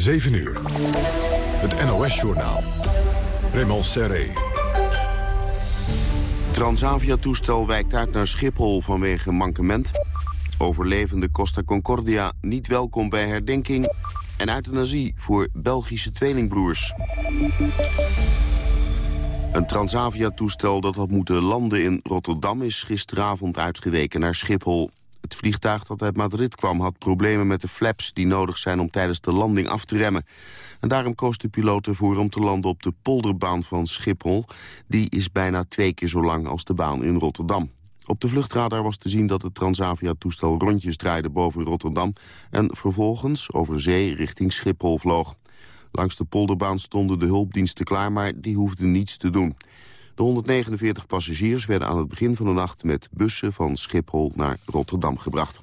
7 uur. Het NOS-journaal. Raymond Serré. Transavia-toestel wijkt uit naar Schiphol vanwege mankement. Overlevende Costa Concordia niet welkom bij herdenking. En euthanasie voor Belgische tweelingbroers. Een Transavia-toestel dat had moeten landen in Rotterdam... is gisteravond uitgeweken naar Schiphol. Het vliegtuig dat uit Madrid kwam had problemen met de flaps... die nodig zijn om tijdens de landing af te remmen. En daarom koos de piloot ervoor om te landen op de polderbaan van Schiphol. Die is bijna twee keer zo lang als de baan in Rotterdam. Op de vluchtradar was te zien dat het Transavia-toestel rondjes draaide boven Rotterdam... en vervolgens over zee richting Schiphol vloog. Langs de polderbaan stonden de hulpdiensten klaar, maar die hoefden niets te doen. De 149 passagiers werden aan het begin van de nacht met bussen van Schiphol naar Rotterdam gebracht.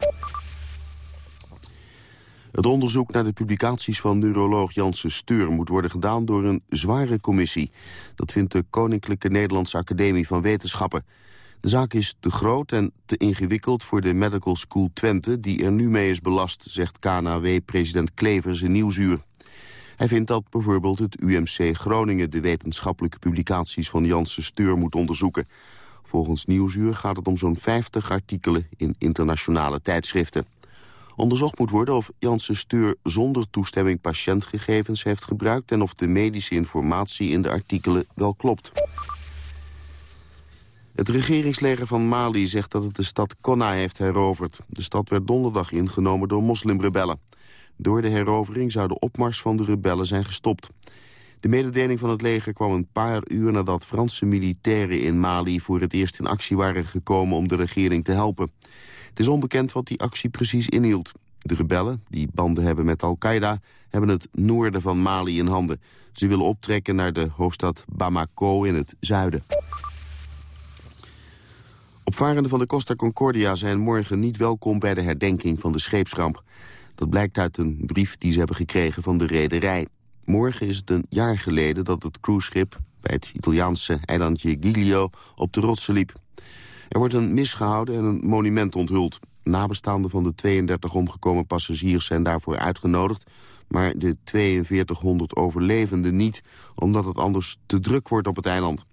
Het onderzoek naar de publicaties van neuroloog Janssen Steur moet worden gedaan door een zware commissie. Dat vindt de Koninklijke Nederlandse Academie van Wetenschappen. De zaak is te groot en te ingewikkeld voor de Medical School Twente... die er nu mee is belast, zegt KNW-president Klevers in Nieuwsuur. Hij vindt dat bijvoorbeeld het UMC Groningen... de wetenschappelijke publicaties van Janssen Steur moet onderzoeken. Volgens Nieuwsuur gaat het om zo'n 50 artikelen in internationale tijdschriften. Onderzocht moet worden of Janssen Steur zonder toestemming patiëntgegevens heeft gebruikt... en of de medische informatie in de artikelen wel klopt. Het regeringsleger van Mali zegt dat het de stad Konna heeft heroverd. De stad werd donderdag ingenomen door moslimrebellen. Door de herovering zou de opmars van de rebellen zijn gestopt. De mededeling van het leger kwam een paar uur nadat Franse militairen in Mali voor het eerst in actie waren gekomen om de regering te helpen. Het is onbekend wat die actie precies inhield. De rebellen, die banden hebben met Al-Qaeda, hebben het noorden van Mali in handen. Ze willen optrekken naar de hoofdstad Bamako in het zuiden. Opvarenden van de Costa Concordia zijn morgen niet welkom bij de herdenking van de scheepsramp. Dat blijkt uit een brief die ze hebben gekregen van de rederij. Morgen is het een jaar geleden dat het cruiseschip bij het Italiaanse eilandje Giglio op de rotsen liep. Er wordt een mis gehouden en een monument onthuld. Nabestaanden van de 32 omgekomen passagiers zijn daarvoor uitgenodigd... maar de 4200 overlevenden niet, omdat het anders te druk wordt op het eiland.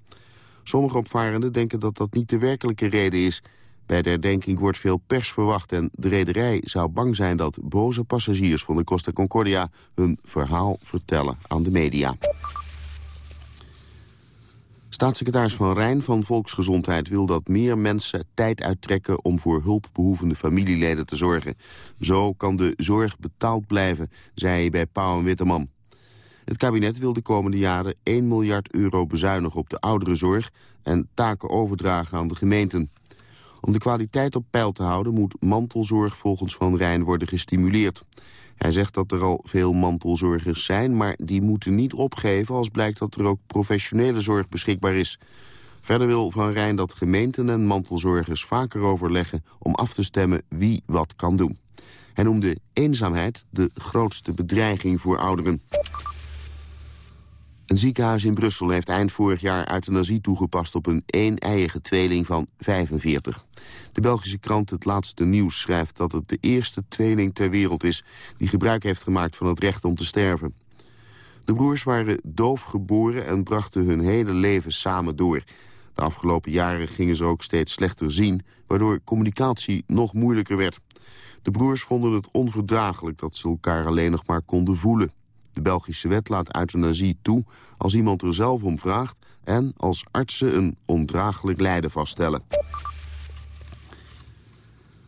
Sommige opvarenden denken dat dat niet de werkelijke reden is... Bij de herdenking wordt veel pers verwacht en de rederij zou bang zijn dat boze passagiers van de Costa Concordia hun verhaal vertellen aan de media. Staatssecretaris Van Rijn van Volksgezondheid wil dat meer mensen tijd uittrekken om voor hulpbehoevende familieleden te zorgen. Zo kan de zorg betaald blijven, zei hij bij Pauw en Witteman. Het kabinet wil de komende jaren 1 miljard euro bezuinigen op de ouderenzorg en taken overdragen aan de gemeenten. Om de kwaliteit op peil te houden moet mantelzorg volgens Van Rijn worden gestimuleerd. Hij zegt dat er al veel mantelzorgers zijn, maar die moeten niet opgeven als blijkt dat er ook professionele zorg beschikbaar is. Verder wil Van Rijn dat gemeenten en mantelzorgers vaker overleggen om af te stemmen wie wat kan doen. Hij noemde eenzaamheid de grootste bedreiging voor ouderen. Een ziekenhuis in Brussel heeft eind vorig jaar euthanasie toegepast op een een-eiige tweeling van 45. De Belgische krant Het Laatste Nieuws schrijft dat het de eerste tweeling ter wereld is... die gebruik heeft gemaakt van het recht om te sterven. De broers waren doof geboren en brachten hun hele leven samen door. De afgelopen jaren gingen ze ook steeds slechter zien... waardoor communicatie nog moeilijker werd. De broers vonden het onverdraaglijk dat ze elkaar alleen nog maar konden voelen. De Belgische wet laat euthanasie toe als iemand er zelf om vraagt... en als artsen een ondraaglijk lijden vaststellen.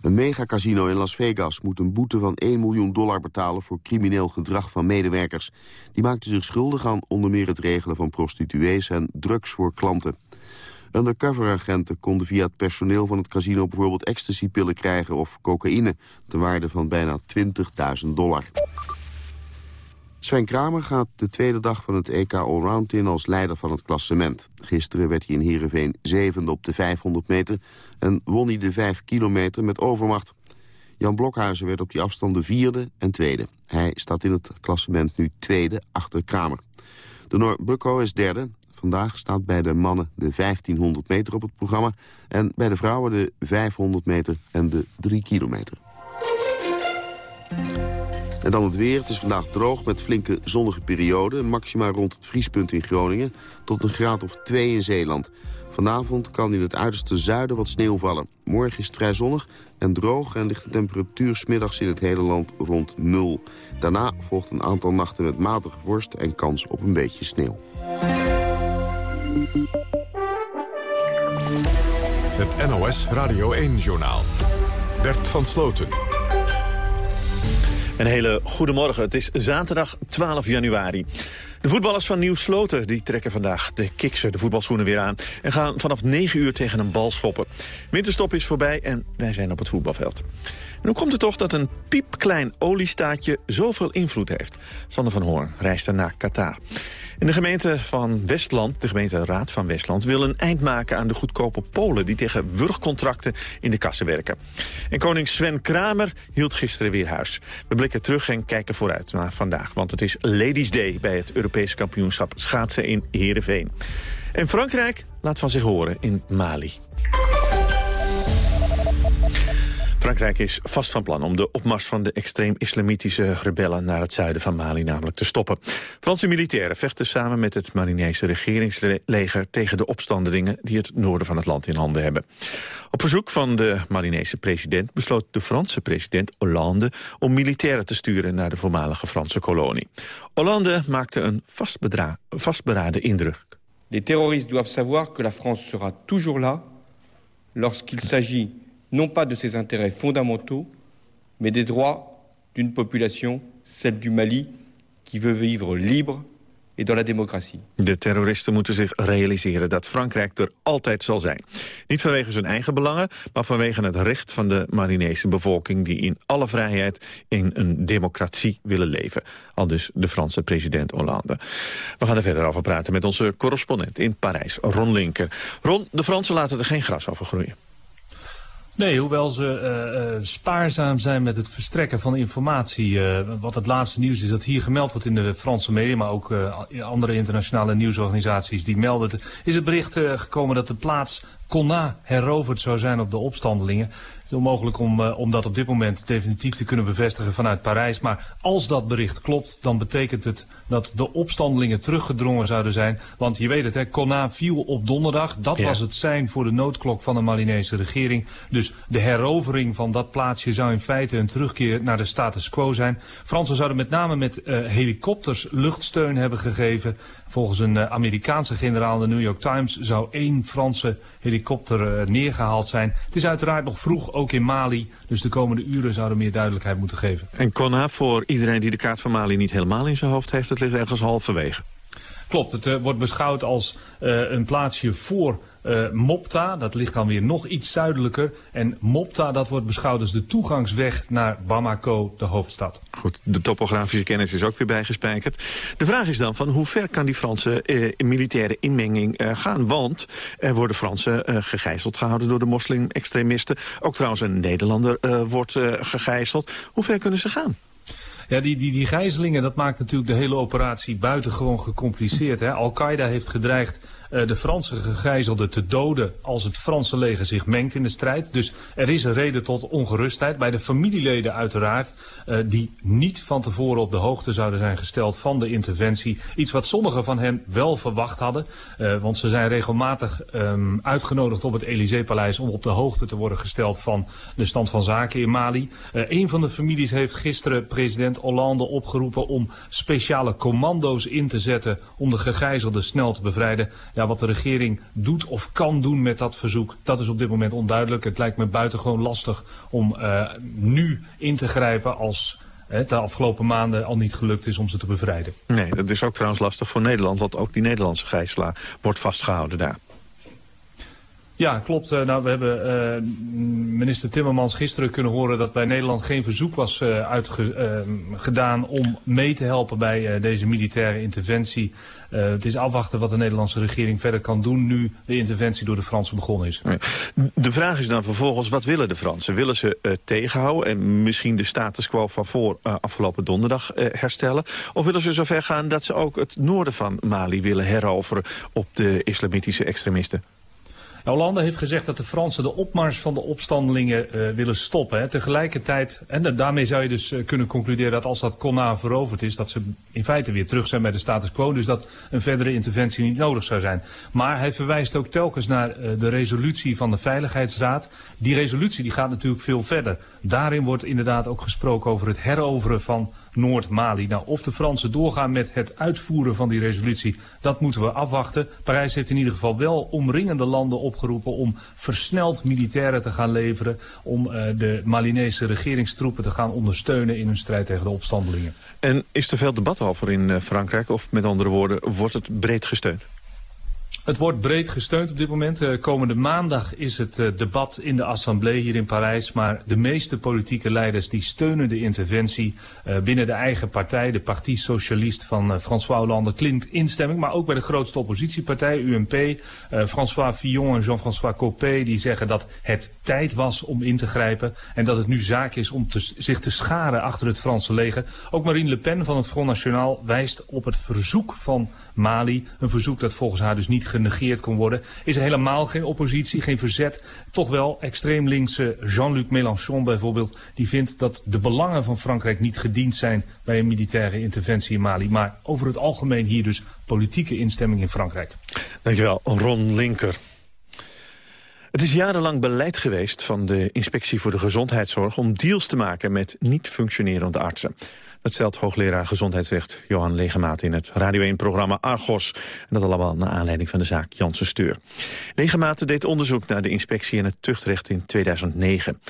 Een megacasino in Las Vegas moet een boete van 1 miljoen dollar betalen... voor crimineel gedrag van medewerkers. Die maakten zich schuldig aan onder meer het regelen van prostituees... en drugs voor klanten. Undercover-agenten konden via het personeel van het casino... bijvoorbeeld ecstasypillen krijgen of cocaïne... ter waarde van bijna 20.000 dollar. Sven Kramer gaat de tweede dag van het EK Allround in als leider van het klassement. Gisteren werd hij in Heerenveen zevende op de 500 meter... en won hij de 5 kilometer met overmacht. Jan Blokhuizen werd op die afstanden vierde en tweede. Hij staat in het klassement nu tweede achter Kramer. De Noor Bukko is derde. Vandaag staat bij de mannen de 1500 meter op het programma... en bij de vrouwen de 500 meter en de 3 kilometer. En dan het weer. Het is vandaag droog met flinke zonnige perioden. Maxima rond het vriespunt in Groningen tot een graad of 2 in Zeeland. Vanavond kan in het uiterste zuiden wat sneeuw vallen. Morgen is het vrij zonnig en droog en ligt de temperatuur smiddags in het hele land rond nul. Daarna volgt een aantal nachten met matige vorst en kans op een beetje sneeuw. Het NOS Radio 1-journaal. Bert van Sloten. Een hele goede morgen. Het is zaterdag 12 januari. De voetballers van Nieuw Sloten die trekken vandaag de kiksen, de voetbalschoenen weer aan... en gaan vanaf 9 uur tegen een bal schoppen. Winterstop is voorbij en wij zijn op het voetbalveld. En hoe komt het toch dat een piepklein oliestaatje zoveel invloed heeft? Sander van Hoorn reist naar Qatar. In de gemeente van Westland, de gemeenteraad van Westland... wil een eind maken aan de goedkope Polen... die tegen wurgcontracten in de kassen werken. En koning Sven Kramer hield gisteren weer huis. We blikken terug en kijken vooruit naar vandaag. Want het is Ladies Day bij het Europese kampioenschap schaatsen in Heerenveen. En Frankrijk laat van zich horen in Mali. Frankrijk is vast van plan om de opmars van de extreem-islamitische rebellen naar het zuiden van Mali namelijk te stoppen. Franse militairen vechten samen met het Malinese regeringsleger tegen de opstandelingen die het noorden van het land in handen hebben. Op verzoek van de Malinese president besloot de Franse president Hollande om militairen te sturen naar de voormalige Franse kolonie. Hollande maakte een vastberaden indruk. Les terroristes doivent savoir que la France sera toujours là lorsqu'il s'agit non pas de ses intérêts fondamentaux, mais des droits d'une population, celle du Mali, qui veut vivre libre et dans la démocratie. De terroristen moeten zich realiseren dat Frankrijk er altijd zal zijn. Niet vanwege zijn eigen belangen, maar vanwege het recht van de Marinese bevolking... die in alle vrijheid in een democratie willen leven. Al dus de Franse president Hollande. We gaan er verder over praten met onze correspondent in Parijs, Ron Linker. Ron, de Fransen laten er geen gras over groeien. Nee, hoewel ze uh, uh, spaarzaam zijn met het verstrekken van informatie. Uh, wat het laatste nieuws is dat hier gemeld wordt in de Franse media, maar ook andere internationale nieuwsorganisaties die melden. Is het bericht gekomen dat de plaats Conna heroverd zou zijn op de opstandelingen. Het is onmogelijk om, uh, om dat op dit moment definitief te kunnen bevestigen vanuit Parijs. Maar als dat bericht klopt, dan betekent het dat de opstandelingen teruggedrongen zouden zijn. Want je weet het, hè, Conna viel op donderdag. Dat was het zijn voor de noodklok van de Malinese regering. Dus de herovering van dat plaatsje zou in feite een terugkeer naar de status quo zijn. Fransen zouden met name met uh, helikopters luchtsteun hebben gegeven. Volgens een uh, Amerikaanse generaal in de New York Times zou één Franse helikopter uh, neergehaald zijn. Het is uiteraard nog vroeg, ook in Mali. Dus de komende uren zouden meer duidelijkheid moeten geven. En Konna, voor iedereen die de kaart van Mali niet helemaal in zijn hoofd heeft, het ligt ergens halverwege. Klopt, het uh, wordt beschouwd als een plaatsje voor uh, Mopta, dat ligt dan weer nog iets zuidelijker. En Mopta, dat wordt beschouwd als de toegangsweg naar Bamako, de hoofdstad. Goed, de topografische kennis is ook weer bijgespijkerd. De vraag is dan van hoe ver kan die Franse uh, militaire inmenging uh, gaan? Want er worden Fransen gegijzeld gehouden door de moslim-extremisten. Ook trouwens een Nederlander wordt gegijzeld. Hoe ver kunnen ze gaan? Ja, die, die, die gijzelingen, dat maakt natuurlijk de hele operatie buitengewoon gecompliceerd. Al-Qaeda heeft gedreigd de Franse gegijzelden te doden als het Franse leger zich mengt in de strijd. Dus er is een reden tot ongerustheid bij de familieleden uiteraard, uh, die niet van tevoren op de hoogte zouden zijn gesteld van de interventie. Iets wat sommigen van hen wel verwacht hadden, uh, want ze zijn regelmatig um, uitgenodigd op het Elysée-paleis om op de hoogte te worden gesteld van de stand van zaken in Mali. een van de families heeft gisteren president Hollande opgeroepen om speciale commando's in te zetten om de gegijzelden snel te bevrijden. Ja, wat de regering doet of kan doen met dat verzoek, dat is op dit moment onduidelijk. Het lijkt me buitengewoon lastig om uh, nu in te grijpen als het de afgelopen maanden al niet gelukt is om ze te bevrijden. Nee, dat is ook trouwens lastig voor Nederland, want ook die Nederlandse gijzelaar wordt vastgehouden daar. Ja, klopt. Uh, nou, we hebben uh, minister Timmermans gisteren kunnen horen dat bij Nederland geen verzoek was uh, uitgedaan om mee te helpen bij deze militaire interventie. het is afwachten wat de Nederlandse regering verder kan doen nu de interventie door de Fransen begonnen is. De vraag is dan vervolgens, wat willen de Fransen? Willen ze tegenhouden en misschien de status quo van voor afgelopen donderdag herstellen? Of willen ze zover gaan dat ze ook het noorden van Mali willen heroveren op de islamitische extremisten? Hollande heeft gezegd dat de Fransen de opmars van de opstandelingen uh, willen stoppen. Hè. Tegelijkertijd, en daarmee zou je dus uh, kunnen concluderen dat als dat Konna veroverd is, dat ze in feite weer terug zijn bij de status quo. Dus dat een verdere interventie niet nodig zou zijn. Maar hij verwijst ook telkens naar uh, de resolutie van de Veiligheidsraad. Die resolutie die gaat natuurlijk veel verder. Daarin wordt inderdaad ook gesproken over het heroveren van Noord-Mali. Nou, of de Fransen doorgaan met het uitvoeren van die resolutie, dat moeten we afwachten. Parijs heeft in ieder geval wel omringende landen opgeroepen om versneld militairen te gaan leveren. Om uh, de Malinese regeringstroepen te gaan ondersteunen in hun strijd tegen de opstandelingen. En is er veel debat over in uh, Frankrijk? Of met andere woorden, wordt het breed gesteund? Het wordt breed gesteund op dit moment. Uh, komende maandag is het uh, debat in de Assemblée hier in Parijs. Maar de meeste politieke leiders die steunen de interventie uh, binnen de eigen partij. De Parti Socialiste van François Hollande klinkt instemming. Maar ook bij de grootste oppositiepartij, UMP. François Fillon en Jean-François Copé die zeggen dat het tijd was om in te grijpen. En dat het nu zaak is om zich te scharen achter het Franse leger. Ook Marine Le Pen van het Front National wijst op het verzoek van Mali. Een verzoek dat volgens haar dus niet genegeerd kon worden. Is er helemaal geen oppositie, geen verzet. Toch wel extreem linkse Jean-Luc Mélenchon bijvoorbeeld. Die vindt dat de belangen van Frankrijk niet gediend zijn bij een militaire interventie in Mali. Maar over het algemeen hier dus politieke instemming in Frankrijk. Dankjewel, Ron Linker. Het is jarenlang beleid geweest van de Inspectie voor de Gezondheidszorg... om deals te maken met niet functionerende artsen. Dat stelt hoogleraar gezondheidsrecht Johan Legemaat in het Radio 1-programma Argos. En dat allemaal naar aanleiding van de zaak Janssen Steur. Legemaat deed onderzoek naar de inspectie en het tuchtrecht in 2009.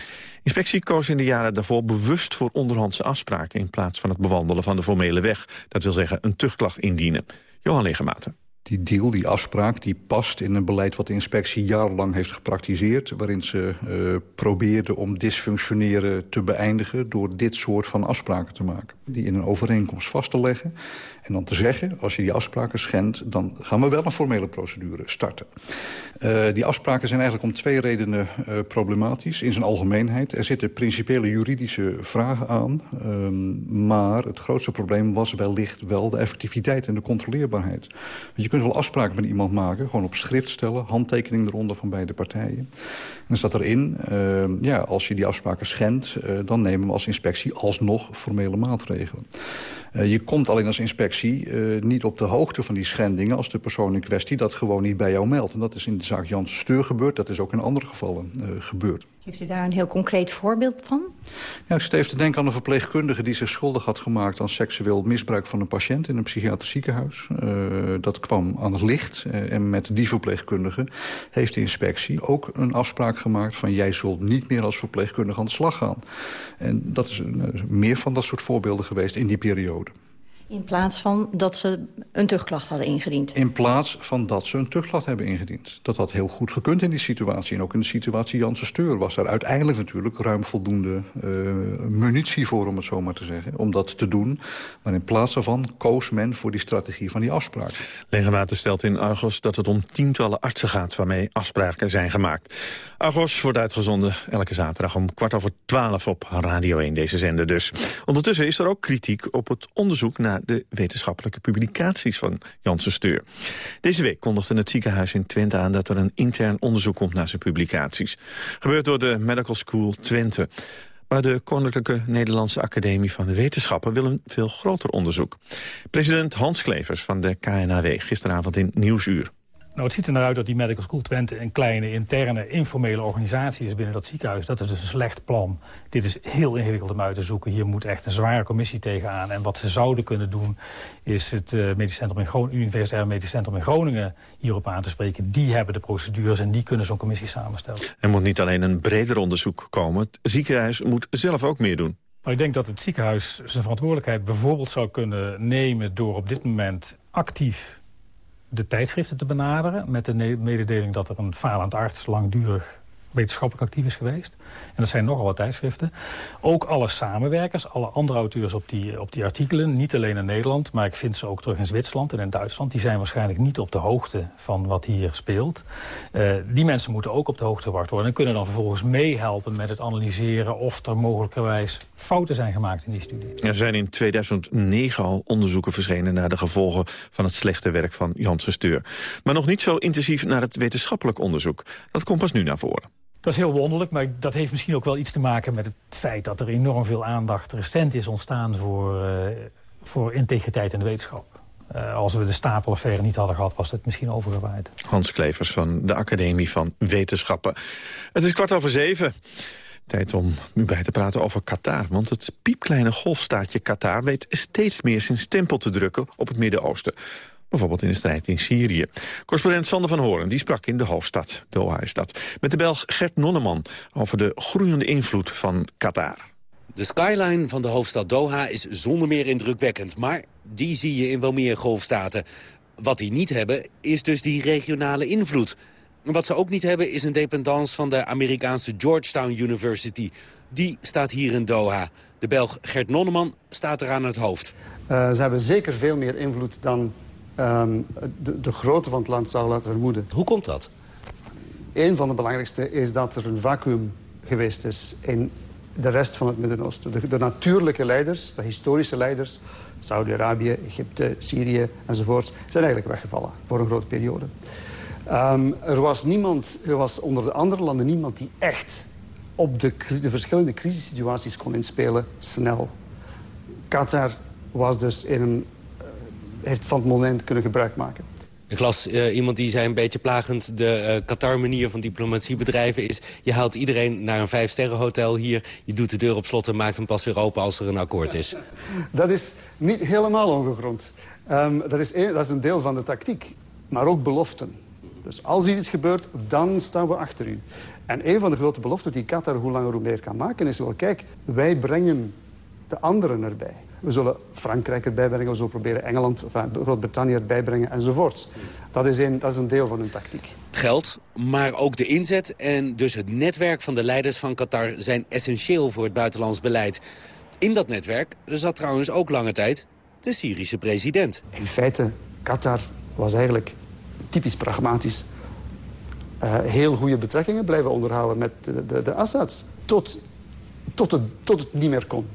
Inspectie koos in de jaren daarvoor bewust voor onderhandse afspraken... in plaats van het bewandelen van de formele weg. Dat wil zeggen een tuchtklacht indienen. Johan Legemaat die deal, die afspraak, die past in een beleid wat de inspectie jarenlang heeft gepraktiseerd. Waarin ze uh, probeerde om dysfunctioneren te beëindigen door dit soort van afspraken te maken. Die in een overeenkomst vast te leggen. En dan te zeggen, als je die afspraken schendt, dan gaan we wel een formele procedure starten. Uh, die afspraken zijn eigenlijk om twee redenen uh, problematisch. In zijn algemeenheid, er zitten principiële juridische vragen aan. Uh, maar het grootste probleem was wellicht wel de effectiviteit en de controleerbaarheid. Want je kunt wel afspraken met iemand maken, gewoon op schrift stellen... handtekening eronder van beide partijen. En staat erin, ja, als je die afspraken schendt... dan nemen we als inspectie alsnog formele maatregelen. Uh, je komt alleen als inspectie uh, niet op de hoogte van die schendingen... als de persoon in kwestie dat gewoon niet bij jou meldt. En dat is in de zaak Janssen Steur gebeurd. Dat is ook in andere gevallen uh, gebeurd. Heeft u daar een heel concreet voorbeeld van? Ja, ik zit te denken aan een verpleegkundige... die zich schuldig had gemaakt aan seksueel misbruik van een patiënt... in een psychiatrisch ziekenhuis. Uh, dat kwam aan het licht. Uh, en met die verpleegkundige heeft de inspectie ook een afspraak gemaakt... van jij zult niet meer als verpleegkundige aan de slag gaan. En dat is uh, meer van dat soort voorbeelden geweest in die periode. In plaats van dat ze een tuchtklacht hadden ingediend? In plaats van dat ze een tuchtklacht hebben ingediend. Dat had heel goed gekund in die situatie. En ook in de situatie Janssen Steur was er uiteindelijk natuurlijk... ruim voldoende uh, munitie voor, om het zo maar te zeggen. Om dat te doen. Maar in plaats daarvan koos men voor die strategie van die afspraak. Legerwater stelt in Argos dat het om tientallen artsen gaat... waarmee afspraken zijn gemaakt. Argos wordt uitgezonden elke zaterdag om kwart over twaalf op Radio 1, deze zender dus. Ondertussen is er ook kritiek op het onderzoek naar de wetenschappelijke publicaties van Janssen Steur. Deze week kondigde het ziekenhuis in Twente aan dat er een intern onderzoek komt naar zijn publicaties. Gebeurt door de Medical School Twente. Maar de Koninklijke Nederlandse Academie van de Wetenschappen wil een veel groter onderzoek. President Hans Klevers van de KNAW gisteravond in Nieuwsuur. Nou, het ziet er naar uit dat die Medical School Twente een kleine, interne, informele organisatie is binnen dat ziekenhuis. Dat is dus een slecht plan. Dit is heel ingewikkeld om uit te zoeken. Hier moet echt een zware commissie tegenaan. En wat ze zouden kunnen doen, is het uh, Medisch Centrum in Groningen, Universitair Medisch Centrum in Groningen hierop aan te spreken. Die hebben de procedures en die kunnen zo'n commissie samenstellen. Er moet niet alleen een breder onderzoek komen. Het ziekenhuis moet zelf ook meer doen. Maar ik denk dat het ziekenhuis zijn verantwoordelijkheid bijvoorbeeld zou kunnen nemen... door op dit moment actief de tijdschriften te benaderen... met de mededeling dat er een falend arts langdurig wetenschappelijk actief is geweest. En dat zijn nogal wat tijdschriften. Ook alle samenwerkers, alle andere auteurs op die, op die artikelen. Niet alleen in Nederland, maar ik vind ze ook terug in Zwitserland en in Duitsland. Die zijn waarschijnlijk niet op de hoogte van wat hier speelt. Uh, die mensen moeten ook op de hoogte gebracht worden. En kunnen dan vervolgens meehelpen met het analyseren... of er mogelijkerwijs fouten zijn gemaakt in die studie. Er zijn in 2009 al onderzoeken verschenen... naar de gevolgen van het slechte werk van Janssen Steur. Maar nog niet zo intensief naar het wetenschappelijk onderzoek. Dat komt pas nu naar voren. Dat is heel wonderlijk, maar dat heeft misschien ook wel iets te maken met het feit dat er enorm veel aandacht recent is ontstaan voor, uh, voor integriteit in de wetenschap. Uh, als we de stapelaffaire niet hadden gehad, was het misschien overgewaaid. Hans Klevers van de Academie van Wetenschappen. Het is kwart over zeven. Tijd om nu bij te praten over Qatar. Want het piepkleine golfstaatje Qatar weet steeds meer zijn stempel te drukken op het Midden-Oosten. Bijvoorbeeld in de strijd in Syrië. Correspondent Sander van Horen die sprak in de hoofdstad, Doha is dat. Met de Belg Gert Nonneman over de groeiende invloed van Qatar. De skyline van de hoofdstad Doha is zonder meer indrukwekkend. Maar die zie je in wel meer golfstaten. Wat die niet hebben, is dus die regionale invloed. Wat ze ook niet hebben, is een dependance van de Amerikaanse Georgetown University. Die staat hier in Doha. De Belg Gert Nonneman staat er aan het hoofd. Uh, ze hebben zeker veel meer invloed dan um, de, de grootte van het land zou laten vermoeden. Hoe komt dat? Een van de belangrijkste is dat er een vacuüm geweest is in de rest van het Midden-Oosten. De, de, natuurlijke leiders, de historische leiders... Saudi-Arabië, Egypte, Syrië enzovoort... zijn eigenlijk weggevallen voor een grote periode. Um, er was niemand, er was onder de andere landen niemand die echt op de, de verschillende crisissituaties kon inspelen snel. Qatar was dus in een heeft van het moment kunnen gebruik maken. Ik las uh, iemand die zei een beetje plagend... de uh, Qatar-manier van diplomatie bedrijven is... je haalt iedereen naar een vijfsterrenhotel hier... je doet de deur op slot en maakt hem pas weer open als er een akkoord is. Dat is niet helemaal ongegrond. Um, dat, is een, dat is een deel van de tactiek, maar ook beloften. Dus als er iets gebeurt, dan staan we achter u. En een van de grote beloften die Qatar hoe langer hoe meer kan maken... is wel, kijk, wij brengen de anderen erbij. We zullen Frankrijk erbij brengen, we zullen proberen Engeland, enfin, Groot-Brittannië erbij brengen enzovoorts. Dat is, een, dat is een deel van hun tactiek. Geld, maar ook de inzet en dus het netwerk van de leiders van Qatar... zijn essentieel voor het buitenlands beleid. In dat netwerk zat trouwens ook lange tijd de Syrische president. In feite, Qatar was eigenlijk typisch pragmatisch... Uh, heel goede betrekkingen blijven onderhouden met de, de, de Assads. Tot, tot, het, tot het niet meer kon.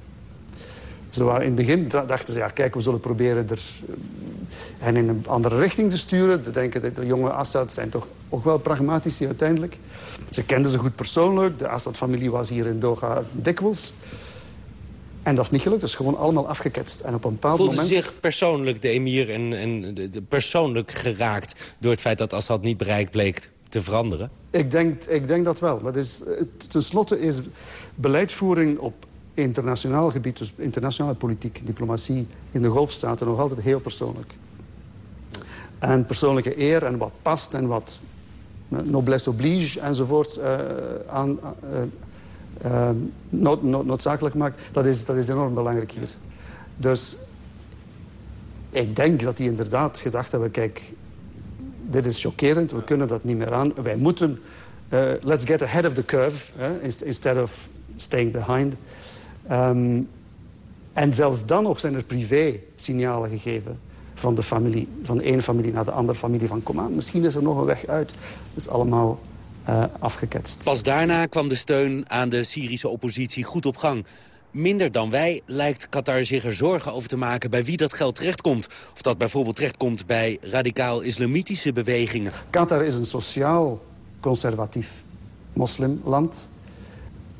Ze waren in het begin dachten ze, ja, kijk, we zullen proberen er hen in een andere richting te sturen. Te denken dat de jonge Assad zijn toch ook wel pragmatisch uiteindelijk. Ze kenden ze goed persoonlijk. De Assad-familie was hier in Doha dikwijls. En dat is niet gelukt. Dat is gewoon allemaal afgeketst. En op een bepaald Voelde moment... zich persoonlijk, de emir, en, en de, de persoonlijk geraakt... door het feit dat Assad niet bereikt bleek te veranderen? Ik denk, ik denk dat wel. Dat is, ten slotte is beleidvoering op internationaal gebied, dus internationale politiek, diplomatie in de golfstaten nog altijd heel persoonlijk. En persoonlijke eer en wat past en wat noblesse oblige enzovoort uh, aan, nood, nood, noodzakelijk maakt, dat is, dat is enorm belangrijk hier. Dus ik denk dat die inderdaad gedacht hebben, kijk, dit is chockerend, we kunnen dat niet meer aan. Wij moeten, let's get ahead of the curve, instead of staying behind. Um, en zelfs dan nog zijn er privé-signalen gegeven van de familie, van de ene familie naar de andere familie van kom aan, misschien is er nog een weg uit. Dat is allemaal uh, afgeketst. Pas daarna kwam de steun aan de Syrische oppositie goed op gang. Minder dan wij lijkt Qatar zich er zorgen over te maken bij wie dat geld terechtkomt. Of dat bijvoorbeeld terechtkomt bij radicaal-islamitische bewegingen. Qatar is een sociaal conservatief moslimland.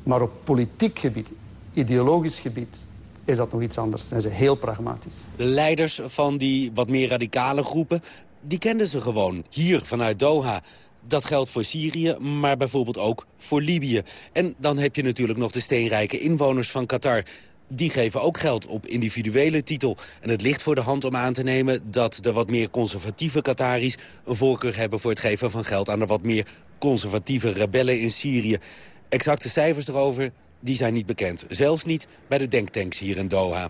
Maar op politiek gebied ideologisch gebied is dat nog iets anders. Zijn ze heel pragmatisch. De leiders van die wat meer radicale groepen, die kenden ze gewoon. Hier vanuit Doha. Dat geldt voor Syrië, maar bijvoorbeeld ook voor Libië. En dan heb je natuurlijk nog de steenrijke inwoners van Qatar. Die geven ook geld op individuele titel. En het ligt voor de hand om aan te nemen dat de wat meer conservatieve Qataris... een voorkeur hebben voor het geven van geld aan de wat meer conservatieve rebellen in Syrië. Exacte cijfers erover die zijn niet bekend. Zelfs niet bij de denktanks hier in Doha.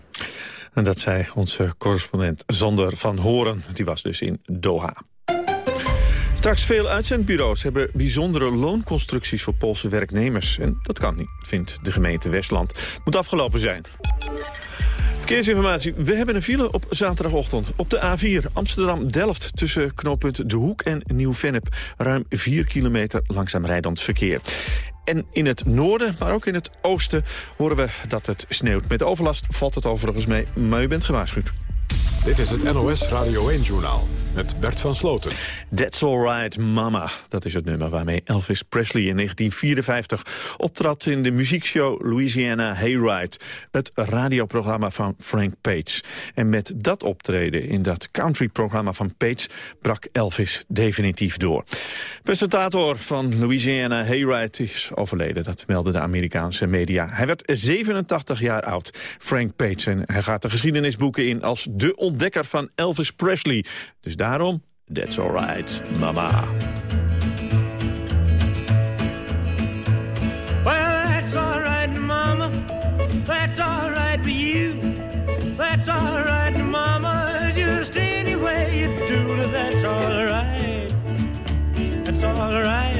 En dat zei onze correspondent Zander van Horen. Die was dus in Doha. Straks veel uitzendbureaus hebben bijzondere loonconstructies voor Poolse werknemers. En dat kan niet, vindt de gemeente Westland. Het moet afgelopen zijn. Verkeersinformatie. We hebben een file op zaterdagochtend. Op de A4 Amsterdam-Delft tussen knooppunt De Hoek en Nieuw-Vennep. Ruim 4 kilometer langzaam rijdend verkeer. En in het noorden, maar ook in het oosten, horen we dat het sneeuwt. Met overlast valt het overigens mee, maar u bent gewaarschuwd. Dit is het NOS Radio 1-journaal met Bert van Sloten. That's Alright Mama, dat is het nummer waarmee Elvis Presley in 1954 optrad in de muziekshow Louisiana Hayride, het radioprogramma van Frank Page. En met dat optreden in dat country-programma van Page brak Elvis definitief door. Presentator van Louisiana Hayride is overleden, dat meldden de Amerikaanse media. Hij werd 87 jaar oud, Frank Page, en hij gaat de geschiedenis boeken in als de ontdekker van Elvis Presley. Dus daarom, that's alright, mama. Well, that's alright, mama. That's alright for you. That's alright, mama. Just any way you do that's alright. That's alright.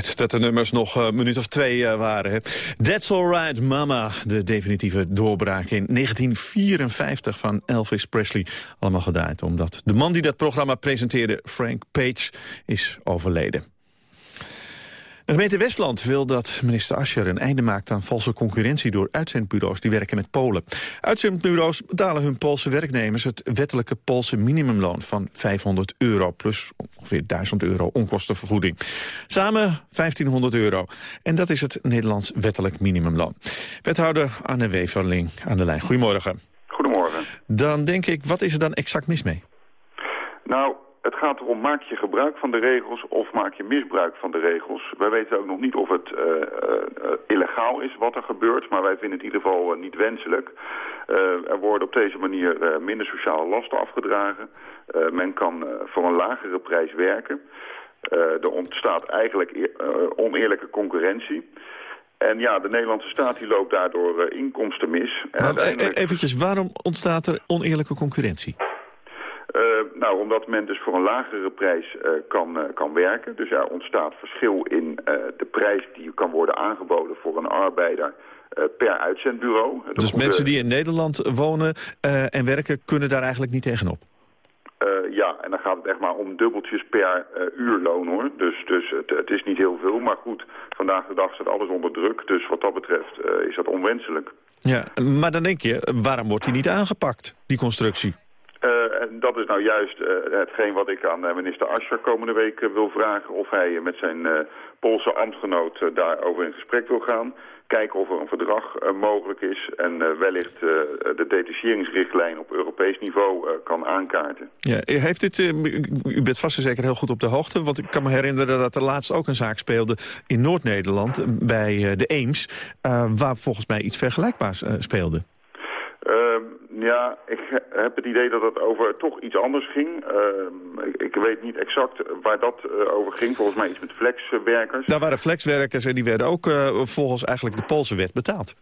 Dat de nummers nog een minuut of twee eh, waren. That's Alright Mama, de definitieve doorbraak in 1954 van Elvis Presley. Allemaal gedaan omdat de man die dat programma presenteerde, Frank Page, is overleden. De gemeente Westland wil dat minister Ascher een einde maakt aan valse concurrentie door uitzendbureaus die werken met Polen. Uitzendbureaus betalen hun Poolse werknemers het wettelijke Poolse minimumloon van 500 euro plus ongeveer 1000 euro onkostenvergoeding. Samen 1500 euro. En dat is het Nederlands wettelijk minimumloon. Wethouder Anne Weverling aan de lijn. Goedemorgen. Goedemorgen. Dan denk ik, wat is er dan exact mis mee? Gaat erom, maak je gebruik van de regels of maak je misbruik van de regels. Wij weten ook nog niet of het uh, uh, illegaal is wat er gebeurt, maar wij vinden het in ieder geval niet wenselijk. er worden op deze manier minder sociale lasten afgedragen. men kan voor een lagere prijs werken. er ontstaat eigenlijk oneerlijke concurrentie. En ja, de Nederlandse staat die loopt daardoor inkomsten mis. Maar uiteindelijk... eventjes, waarom ontstaat er oneerlijke concurrentie? Uh, nou, omdat men dus voor een lagere prijs uh, kan, uh, kan werken. Dus er ontstaat verschil in de prijs die kan worden aangeboden voor een arbeider per uitzendbureau. Dat dus mensen die in Nederland wonen en werken kunnen daar eigenlijk niet tegenop? ja, en dan gaat het echt maar om dubbeltjes per uurloon hoor. Dus, dus het, het, is niet heel veel, maar goed, vandaag de dag staat alles onder druk. Dus wat dat betreft is dat onwenselijk. Ja, maar dan denk je, waarom wordt die niet aangepakt, die constructie? Uh, en dat is nou juist uh, hetgeen wat ik aan uh, minister Ascher komende week wil vragen. Of hij met zijn Poolse ambtgenoot daarover in gesprek wil gaan. Kijken of er een verdrag mogelijk is. En wellicht de detacheringsrichtlijn op Europees niveau kan aankaarten. Ja, heeft dit, u bent vast en zeker heel goed op de hoogte. Want ik kan me herinneren dat er laatst ook een zaak speelde in Noord-Nederland. Bij de Eems. waar volgens mij iets vergelijkbaars speelde. Ja, ik heb het idee dat het over toch iets anders ging. Ehm, ik, weet niet exact waar dat uh, over ging. Volgens mij iets met flexwerkers. Daar waren flexwerkers en die werden ook uh, volgens eigenlijk de Poolse wet betaald.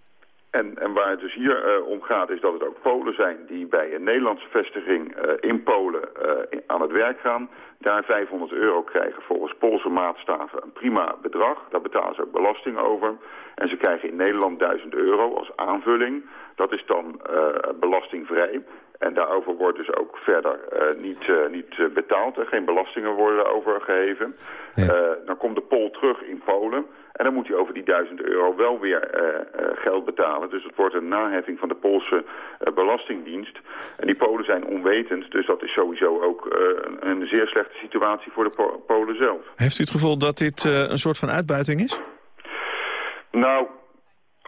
En, en waar het dus hier uh, om gaat is dat het ook Polen zijn die bij een Nederlandse vestiging uh, in Polen uh, aan het werk gaan. Daar 500 euro krijgen volgens Poolse maatstaven een prima bedrag. Daar betalen ze ook belasting over. En ze krijgen in Nederland 1000 euro als aanvulling. Dat is dan belastingvrij. En daarover wordt dus ook verder niet, niet betaald. Er geen belastingen worden overgeheven. Ja. dan komt de Pool terug in Polen. En dan moet hij over die 1000 euro wel weer geld betalen. Dus het wordt een naheffing van de Poolse Belastingdienst. En die Polen zijn onwetend, dus dat is sowieso ook een, een, zeer slechte situatie voor de po Polen zelf. Heeft u het gevoel dat dit een soort van uitbuiting is? Nou,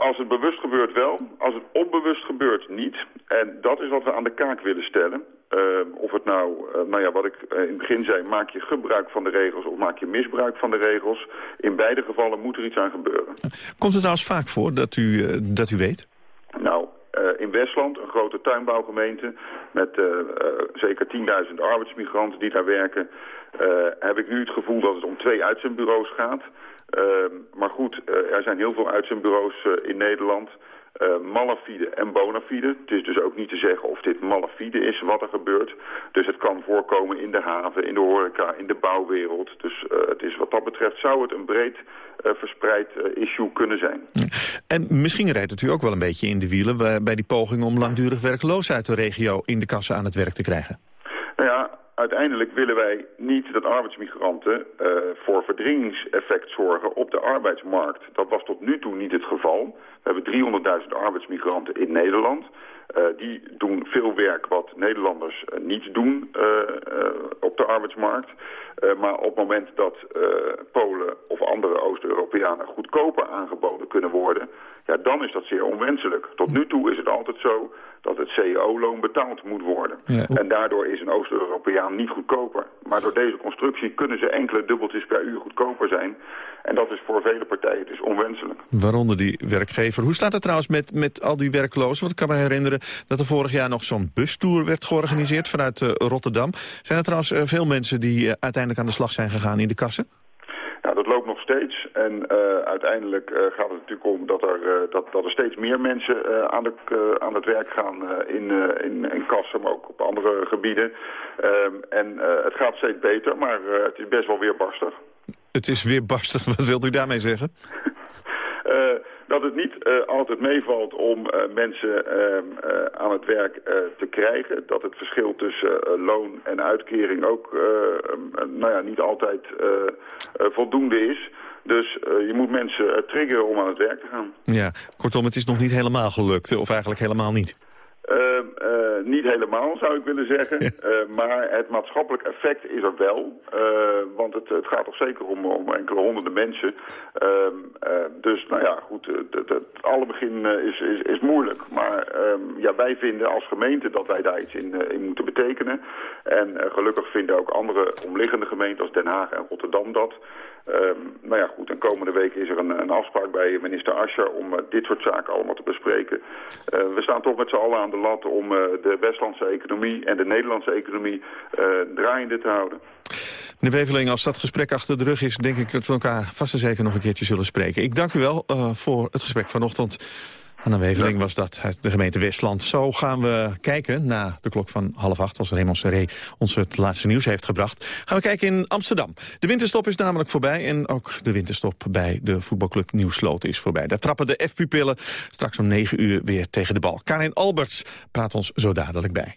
als het bewust gebeurt wel, als het onbewust gebeurt niet. En dat is wat we aan de kaak willen stellen. Uh, of het nou, uh, nou ja, wat ik uh, in het begin zei, maak je gebruik van de regels of maak je misbruik van de regels. In beide gevallen moet er iets aan gebeuren. Komt het trouwens vaak voor dat u, dat u weet? Nou, in Westland, een grote tuinbouwgemeente met zeker 10.000 arbeidsmigranten die daar werken, heb ik nu het gevoel dat het om twee uitzendbureaus gaat. Uh, maar goed, uh, er zijn heel veel uitzendbureaus uh, in Nederland. malafide en bonafide. Het is dus ook niet te zeggen of dit malafide is wat er gebeurt. Dus het kan voorkomen in de haven, in de horeca, in de bouwwereld. Dus het is wat dat betreft zou het een breed verspreid issue kunnen zijn. En misschien rijdt het u ook wel een beetje in de wielen... bij die poging om langdurig werkloos uit de regio in de kassen aan het werk te krijgen. Uiteindelijk willen wij niet dat arbeidsmigranten uh, voor verdringingseffect zorgen op de arbeidsmarkt. Dat was tot nu toe niet het geval. We hebben 300.000 arbeidsmigranten in Nederland. Uh, die doen veel werk wat Nederlanders uh, niet doen op de arbeidsmarkt. maar op het moment dat Polen of andere Oost-Europeanen goedkoper aangeboden kunnen worden... ja, dan is dat zeer onwenselijk. Tot nu toe is het altijd zo dat het CEO-loon betaald moet worden. Ja. En daardoor is een Oost-Europeaan niet goedkoper. Maar door deze constructie kunnen ze enkele dubbeltjes per uur goedkoper zijn. En dat is voor vele partijen dus onwenselijk. Waaronder die werkgever. Hoe staat het trouwens met, met al die werklozen? Want ik kan me herinneren dat er vorig jaar nog zo'n bustour werd georganiseerd vanuit uh, Rotterdam. Zijn er trouwens uh, veel mensen die uh, uiteindelijk aan de slag zijn gegaan in de kassen? Ja, dat loopt nog steeds. En uh, uiteindelijk uh, gaat het natuurlijk om dat er, uh, dat, dat er steeds meer mensen aan, de, aan het werk gaan in, in, in kassen, maar ook op andere gebieden. Ehm, en het gaat steeds beter, maar het is best wel weer barstig. Het is weer barstig, wat wilt u daarmee zeggen? Dat het niet uh, altijd meevalt om uh, mensen uh, aan het werk te krijgen. Dat het verschil tussen loon en uitkering ook nou ja, niet altijd voldoende is. Dus je moet mensen triggeren om aan het werk te gaan. Ja, kortom, het is nog niet helemaal gelukt, of eigenlijk helemaal niet. Uh, uh, niet helemaal, zou ik willen zeggen. Uh, maar het maatschappelijk effect is er wel. want het, het, gaat toch zeker om, om enkele honderden mensen. Ehm, dus, nou ja, goed, het, het alle begin is, is, is, moeilijk. Maar ja, wij vinden als gemeente dat wij daar iets in, in moeten betekenen. En gelukkig vinden ook andere omliggende gemeenten als Den Haag en Rotterdam dat. Um, nou ja, goed, en komende week is er een, een afspraak bij minister Ascher om uh, dit soort zaken allemaal te bespreken. Uh, we staan toch met z'n allen aan de lat om uh, de Westlandse economie en de Nederlandse economie draaiende te houden. Meneer Weveling, als dat gesprek achter de rug is, denk ik dat we elkaar vast en zeker nog een keertje zullen spreken. Ik dank u wel voor het gesprek vanochtend. Anna Weveling was dat uit de gemeente Westland. Zo gaan we kijken na de klok van half acht... als Raymond Serré ons het laatste nieuws heeft gebracht. Gaan we kijken in Amsterdam. De winterstop is namelijk voorbij... en ook de winterstop bij de voetbalclub Nieuwsloten is voorbij. Daar trappen de F-pupillen straks om negen uur weer tegen de bal. Karin Alberts praat ons zo dadelijk bij.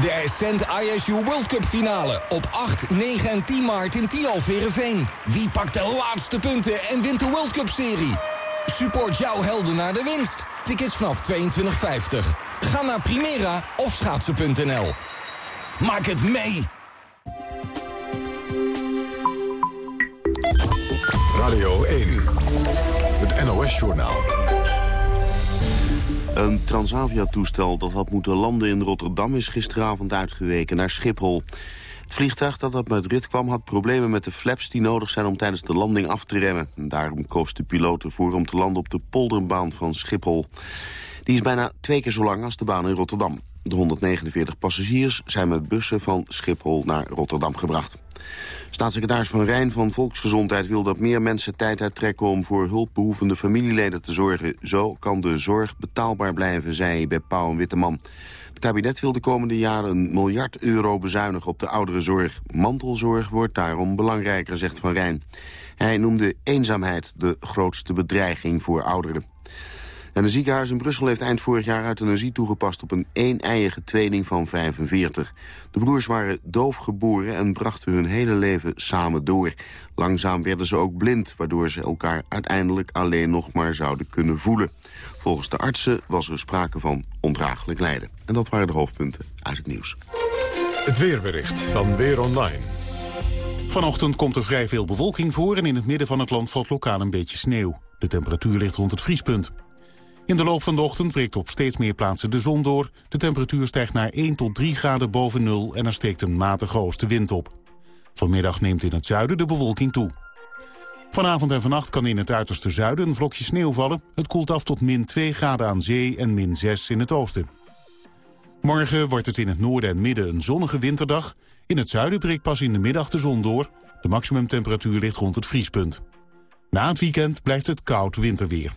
De Ascent ISU World Cup finale op 8, 9 en 10 maart in Tialf Verenveen. Wie pakt de laatste punten en wint de World Cup serie? Support jouw helden naar de winst. Tickets vanaf 22,50. Ga naar Primera of schaatsen.nl. Maak het mee! Radio 1, het NOS-journaal. Een Transavia-toestel dat had moeten landen in Rotterdam... is gisteravond uitgeweken naar Schiphol. Het vliegtuig dat uit Madrid kwam had problemen met de flaps... die nodig zijn om tijdens de landing af te remmen. En daarom koos de piloot ervoor om te landen op de polderbaan van Schiphol. Die is bijna twee keer zo lang als de baan in Rotterdam. De 149 passagiers zijn met bussen van Schiphol naar Rotterdam gebracht. Staatssecretaris Van Rijn van Volksgezondheid wil dat meer mensen tijd uittrekken om voor hulpbehoevende familieleden te zorgen. Zo kan de zorg betaalbaar blijven, zei hij bij Pauw en Witteman. Het kabinet wil de komende jaren een miljard euro bezuinigen op de ouderenzorg. Mantelzorg wordt daarom belangrijker, zegt Van Rijn. Hij noemde eenzaamheid de grootste bedreiging voor ouderen. En een ziekenhuis in Brussel heeft eind vorig jaar euthanasie toegepast op een een-eiige tweeling van 45. De broers waren doof geboren en brachten hun hele leven samen door. Langzaam werden ze ook blind, waardoor ze elkaar uiteindelijk alleen nog maar zouden kunnen voelen. Volgens de artsen was er sprake van ondraaglijk lijden. En dat waren de hoofdpunten uit het nieuws. Het weerbericht van Weer Online. Vanochtend komt er vrij veel bewolking voor... en in het midden van het land valt lokaal een beetje sneeuw. De temperatuur ligt rond het vriespunt. In de loop van de ochtend breekt op steeds meer plaatsen de zon door. De temperatuur stijgt naar 1 tot 3 graden boven nul... en er steekt een matige oostenwind op. Vanmiddag neemt in het zuiden de bewolking toe. Vanavond en vannacht kan in het uiterste zuiden een vlokje sneeuw vallen. Het koelt af tot min 2 graden aan zee en min 6 in het oosten. Morgen wordt het in het noorden en midden een zonnige winterdag. In het zuiden breekt pas in de middag de zon door. De maximumtemperatuur ligt rond het vriespunt. Na het weekend blijft het koud winterweer.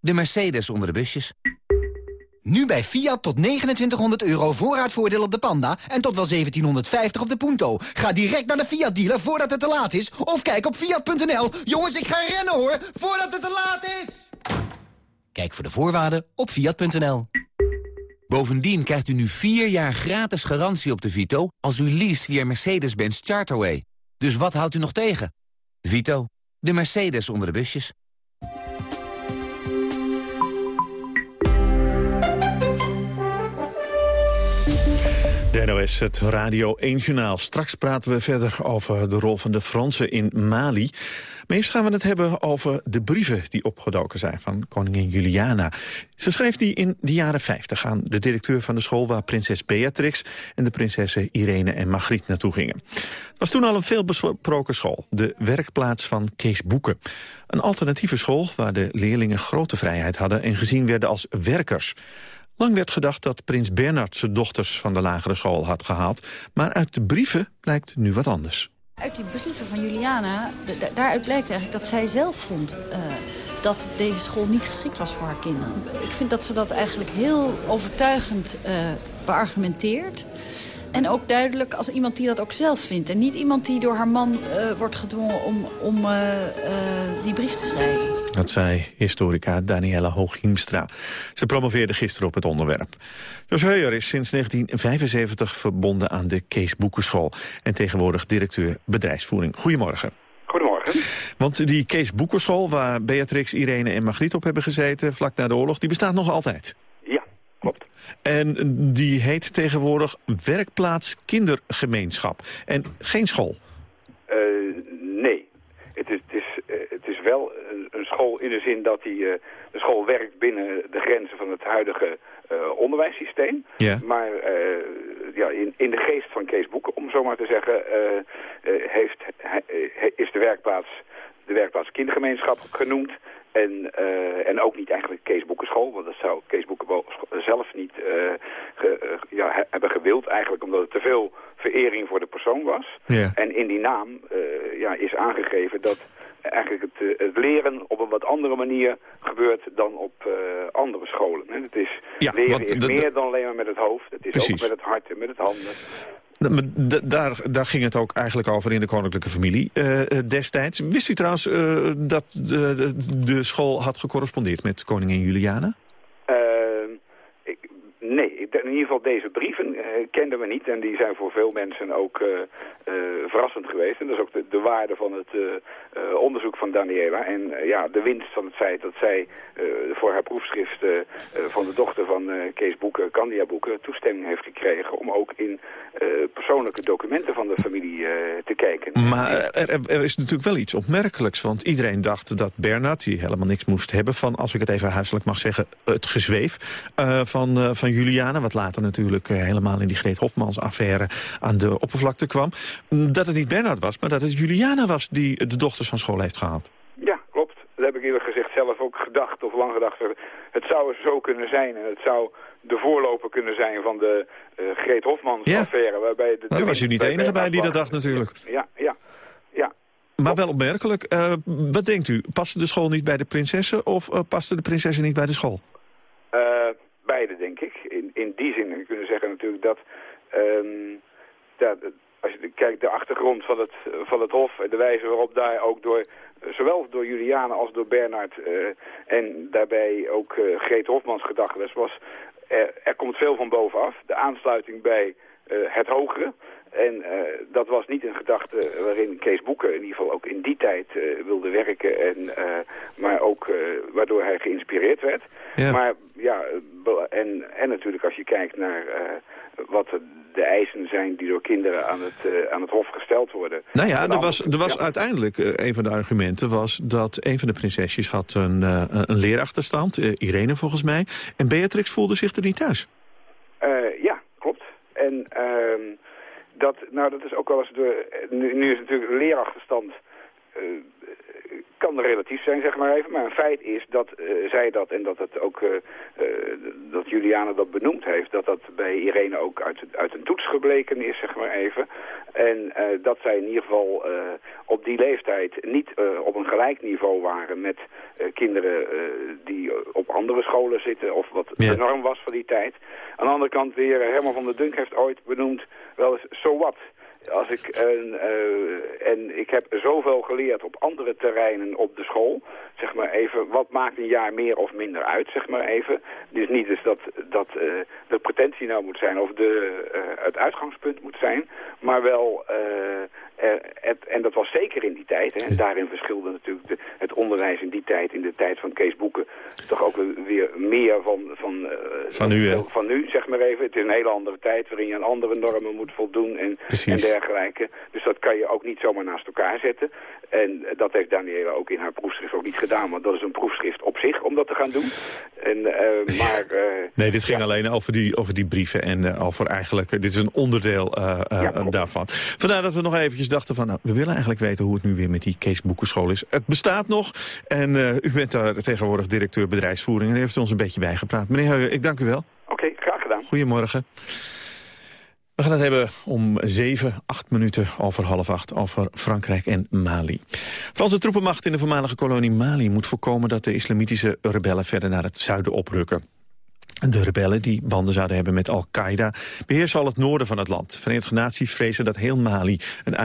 de Mercedes onder de busjes. Nu bij Fiat tot 2900 euro voorraadvoordeel op de Panda... en tot wel 1750 op de Punto. Ga direct naar de Fiat-dealer voordat het te laat is... of kijk op Fiat.nl. Jongens, ik ga rennen hoor, voordat het te laat is! Kijk voor de voorwaarden op Fiat.nl. Bovendien krijgt u nu 4 jaar gratis garantie op de Vito... als u leest via Mercedes-Benz Charterway. Dus wat houdt u nog tegen? Vito, de Mercedes onder de busjes. De NOS, het Radio 1-journaal. Straks praten we verder over de rol van de Fransen in Mali. Maar eerst gaan we het hebben over de brieven die opgedoken zijn van koningin Juliana. Ze schreef die in de jaren 50 aan de directeur van de school... waar prinses Beatrix en de prinsessen Irene en Margriet naartoe gingen. Het was toen al een veelbesproken school, de werkplaats van Kees Boeken. Een alternatieve school waar de leerlingen grote vrijheid hadden... en gezien werden als werkers. Lang werd gedacht dat prins Bernard zijn dochters van de lagere school had gehaald. Maar uit de brieven blijkt nu wat anders. Uit die brieven van Juliana, daaruit blijkt eigenlijk dat zij zelf vond... Uh, dat deze school niet geschikt was voor haar kinderen. Ik vind dat ze dat eigenlijk heel overtuigend uh, beargumenteert. En ook duidelijk als iemand die dat ook zelf vindt. En niet iemand die door haar man uh, wordt gedwongen om, om uh, uh, die brief te schrijven. Dat zei historica Daniela Hooghiemstra. Ze promoveerde gisteren op het onderwerp. Jos Heuer is sinds 1975 verbonden aan de Kees Boekenschool... en tegenwoordig directeur bedrijfsvoering. Goedemorgen. Goedemorgen. Want die Kees Boekenschool, waar Beatrix, Irene en Margriet op hebben gezeten... vlak na de oorlog, die bestaat nog altijd. En die heet tegenwoordig Werkplaats Kindergemeenschap. En geen school. Uh, nee. Het is, het, is, uh, het is wel een, school in de zin dat die, uh, de school werkt binnen de grenzen van het huidige onderwijssysteem. Ja. Maar ja, in, in de geest van Kees Boeken, om zo maar te zeggen, heeft, is de werkplaats, de werkplaats kindergemeenschap genoemd. En, uh, en ook niet eigenlijk Kees Boekenschool, want dat zou Kees Boeken zelf niet uh, ge, uh, ja, he, hebben gewild. Eigenlijk omdat het te veel verering voor de persoon was. Ja. En in die naam ja, is aangegeven dat eigenlijk het, eh, het leren op een wat andere manier gebeurt dan op eh, andere scholen. En het is, Ja, leren is meer dan alleen maar met het hoofd. Het is Precies. ook met het hart en met het handen. Nou, Daar, daar ging het ook eigenlijk over in de koninklijke familie eh, eh, destijds. Wist u trouwens eh, dat de, de, school had gecorrespondeerd met koningin Juliana? Eh, ik, nee, in ieder geval deze brieven eh, kenden we niet. En die zijn voor veel mensen ook eh, eh, verrassend geweest. En dat is ook de, de waarde van het onderzoek van Daniela. En ja, de winst van het feit dat zij voor haar proefschrift van de dochter van Kees Boeken, Candia Boeken, toestemming heeft gekregen om ook in persoonlijke documenten van de familie te kijken. Maar er, is natuurlijk wel iets opmerkelijks. Want iedereen dacht dat Bernard, die helemaal niks moest hebben... van, als ik het even huiselijk mag zeggen, het gezweef van, eh, van Juliana... wat later natuurlijk eh, helemaal in die Greet Hofmans-affaire aan de oppervlakte kwam... mm, dat het niet Bernard was, maar dat het Juliana was... die de dochters van school heeft gehaald. Ja, klopt. Dat heb ik eerlijk gezegd zelf ook gedacht of lang gedacht. Het zou zo kunnen zijn en het zou de voorloper kunnen zijn van de eh Greet Hofmans Ja. affaire. Waarbij de, Nou, was u niet de enige bij die dat dacht natuurlijk. Ja, ja, ja. Maar wel opmerkelijk. Eh, wat denkt u? Paste de school niet bij de prinsessen... of eh, paste de prinsessen niet bij de school? Beide, denk ik. In, in die zin kunnen zeggen natuurlijk dat... ehm, ja, als je kijkt de achtergrond van het, van het Hof... en de wijze waarop daar ook door... Zowel door Juliane als door Bernard eh, en daarbij ook eh, Greet Hofmans gedachtenis was... Er, er komt veel van bovenaf. De aansluiting bij eh, het hogere. En eh, dat was niet een gedachte waarin Kees Boeken in ieder geval ook in die tijd eh, wilde werken. En, eh, maar ook waardoor hij geïnspireerd werd. Ja. Maar ja, en, en natuurlijk als je kijkt naar wat de eisen zijn die door kinderen aan het, aan het hof gesteld worden. Nou ja, er was, er was ja. uiteindelijk een van de argumenten was dat een van de prinsesjes had een, een leerachterstand, Irene volgens mij, en Beatrix voelde zich er niet thuis. Ja, klopt. En ehm, dat, nou, dat is ook wel eens de. Nu, nu is natuurlijk een leerachterstand. eh, kan relatief zijn, zeg maar even. Maar een feit is dat eh, zij dat en dat het ook. eh, eh, dat Juliana dat benoemd heeft. Dat dat bij Irene ook uit, uit een toets gebleken is, zeg maar even. En dat zij in ieder geval op die leeftijd niet op een gelijk niveau waren met kinderen die op andere scholen zitten. Of wat Ja. de norm was van die tijd. Aan de andere kant, de heer Herman van der Dunk heeft ooit benoemd, wel eens, so what? Als ik, een, eh, en ik heb zoveel geleerd op andere terreinen op de school. Zeg maar even, wat maakt een jaar meer of minder uit, zeg maar even. Dus niet dus dat, dat eh, de pretentie nou moet zijn of de, eh, het uitgangspunt moet zijn. Maar wel, het, en dat was zeker in die tijd. Hè, en daarin verschilde natuurlijk de, het onderwijs in die tijd, in de tijd van Kees Boeken, toch ook weer meer van, van, Van nu, hè? van nu, zeg maar even. Het is een hele andere tijd waarin je aan andere normen moet voldoen en, Precies. en dergelijke. Dus dat kan je ook niet zomaar naast elkaar zetten. En dat heeft Daniela ook in haar proefschrift ook niet gedaan, want dat is een proefschrift op zich om dat te gaan doen. En, eh, maar, eh, Nee, dit ging alleen over die, over die brieven en eh, over eigenlijk... dit is een onderdeel daarvan. Vandaar dat we nog eventjes dachten van... Nou, we willen eigenlijk weten hoe het nu weer met die Kees Boekenschool is. Het bestaat nog en u bent daar tegenwoordig directeur bedrijfsvoering... en heeft u ons een beetje bijgepraat. Meneer Heuyen, ik dank u wel. Oké, graag gedaan. Goedemorgen. We gaan het hebben om zeven, acht minuten over half acht over Frankrijk en Mali. Franse troepenmacht in de voormalige kolonie Mali moet voorkomen dat de islamitische rebellen verder naar het zuiden oprukken. De rebellen, die banden zouden hebben met Al-Qaeda, beheersen al het noorden van het land. Verenigde Naties vrezen dat heel Mali een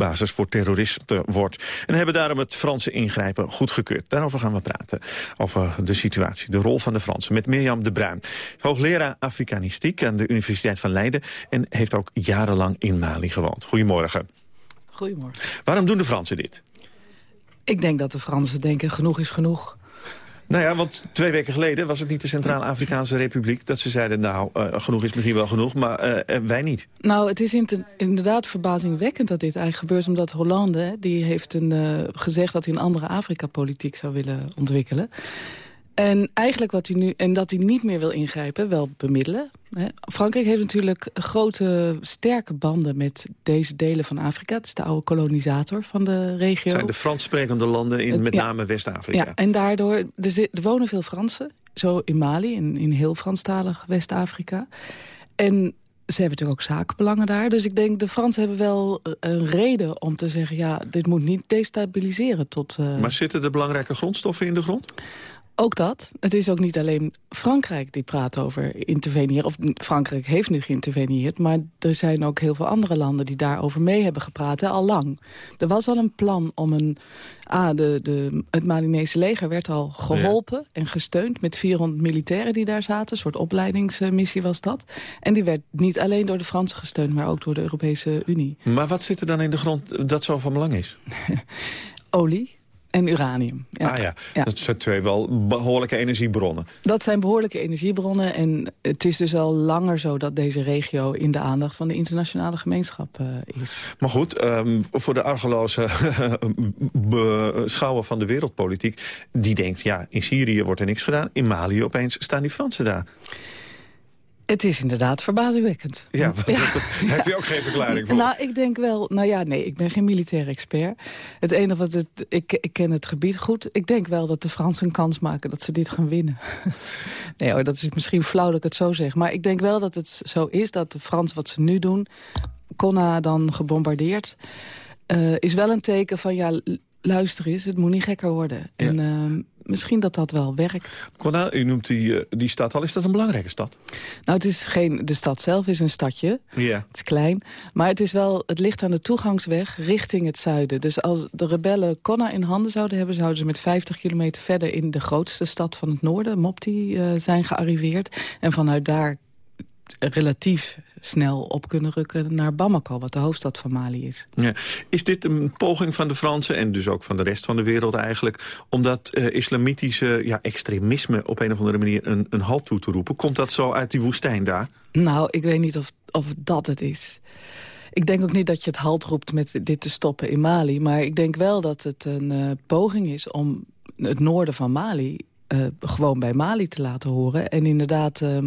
uitvalbasis voor terroristen wordt. En hebben daarom het Franse ingrijpen goedgekeurd. Daarover gaan we praten, over de situatie, de rol van de Fransen... met Mirjam de Bruin, hoogleraar Afrikanistiek aan de Universiteit van Leiden... en heeft ook jarenlang in Mali gewoond. Goedemorgen. Goedemorgen. Waarom doen de Fransen dit? Ik denk dat de Fransen denken genoeg is genoeg. Nou ja, want twee weken geleden was het niet de Centraal-Afrikaanse Republiek... dat ze zeiden, nou, eh, genoeg is misschien wel genoeg, maar eh, eh, wij niet. Nou, het is inderdaad verbazingwekkend dat dit eigenlijk gebeurt... omdat Hollande, die heeft een, gezegd dat hij een andere Afrika-politiek zou willen ontwikkelen. En eigenlijk wat hij nu, en dat hij niet meer wil ingrijpen, wel bemiddelen. Hè. Frankrijk heeft natuurlijk grote, sterke banden met deze delen van Afrika. Het is de oude kolonisator van de regio. Het zijn de Frans sprekende landen in met ja. name West-Afrika. Ja, en daardoor, er, er wonen veel Fransen. Zo in Mali, in, in heel Franstalig West-Afrika. En ze hebben natuurlijk ook zakenbelangen daar. Dus ik denk, de Fransen hebben wel eh, een reden om te zeggen... ja, dit moet niet destabiliseren tot... Uh... Maar zitten er belangrijke grondstoffen in de grond? Ook dat. Het is ook niet alleen Frankrijk die praat over interveneren. Of Frankrijk heeft nu geïnterveneerd. Maar er zijn ook heel veel andere landen die daarover mee hebben gepraat. Hè, al lang. Er was al een plan om een... Ah, de, de, het Malinese leger werd al geholpen en gesteund... met 400 militairen die daar zaten. Een soort opleidingsmissie was dat. En die werd niet alleen door de Fransen gesteund... maar ook door de Europese Unie. Maar wat zit er dan in de grond dat zo van belang is? Olie. En uranium. Ja. Ah ja. dat zijn twee wel behoorlijke energiebronnen. Dat zijn behoorlijke energiebronnen. En het is dus al langer zo dat deze regio in de aandacht van de internationale gemeenschap uh, is. Maar goed, um, voor de argeloze beschouwer van de wereldpolitiek... die denkt, ja, in Syrië wordt er niks gedaan. In Mali opeens staan die Fransen daar. Het is inderdaad verbazingwekkend. Ja, ja. heeft u ook geen verklaring voor? Nou, ik denk wel... Nou ja, nee, ik ben geen militair expert. Het enige wat het... Ik, ik ken het gebied goed. Ik denk wel dat de Fransen een kans maken dat ze dit gaan winnen. nee hoor, dat is misschien flauw dat ik het zo zeg. Maar ik denk wel dat het zo is dat de Fransen wat ze nu doen... Konna dan gebombardeerd... Uh, is wel een teken van, ja, luister eens, het moet niet gekker worden. En uh, misschien dat dat wel werkt. Kona, u noemt die, uh, die stad al. Is dat een belangrijke stad? Nou, het is geen, de stad zelf is een stadje. Ja. Het is klein. Maar het, is wel, het ligt aan de toegangsweg richting het zuiden. Dus als de rebellen Kona in handen zouden hebben... zouden ze met 50 kilometer verder in de grootste stad van het noorden... Mopti, uh, zijn gearriveerd. En vanuit daar relatief snel op kunnen rukken naar Bamako, wat de hoofdstad van Mali is. Ja. Is dit een poging van de Fransen en dus ook van de rest van de wereld eigenlijk... om dat uh, islamitische ja, extremisme op een of andere manier een, een halt toe te roepen? Komt dat zo uit die woestijn daar? Nou, ik weet niet of, of dat het is. Ik denk ook niet dat je het halt roept met dit te stoppen in Mali. Maar ik denk wel dat het een uh, poging is om het noorden van Mali uh, gewoon bij Mali te laten horen. En inderdaad uh,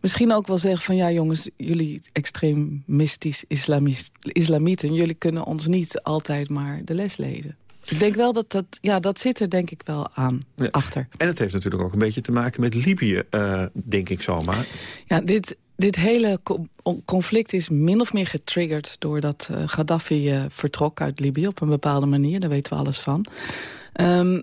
misschien ook wel zeggen van... ja jongens, jullie extremistisch islamieten... jullie kunnen ons niet altijd maar de les lezen. Ik denk wel dat dat, ja, dat zit er denk ik wel aan, ja. achter. En het heeft natuurlijk ook een beetje te maken met Libië, uh, denk ik zomaar. Ja, dit, dit hele conflict is min of meer getriggerd... doordat Gaddafi vertrok uit Libië op een bepaalde manier. Daar weten we alles van. Um,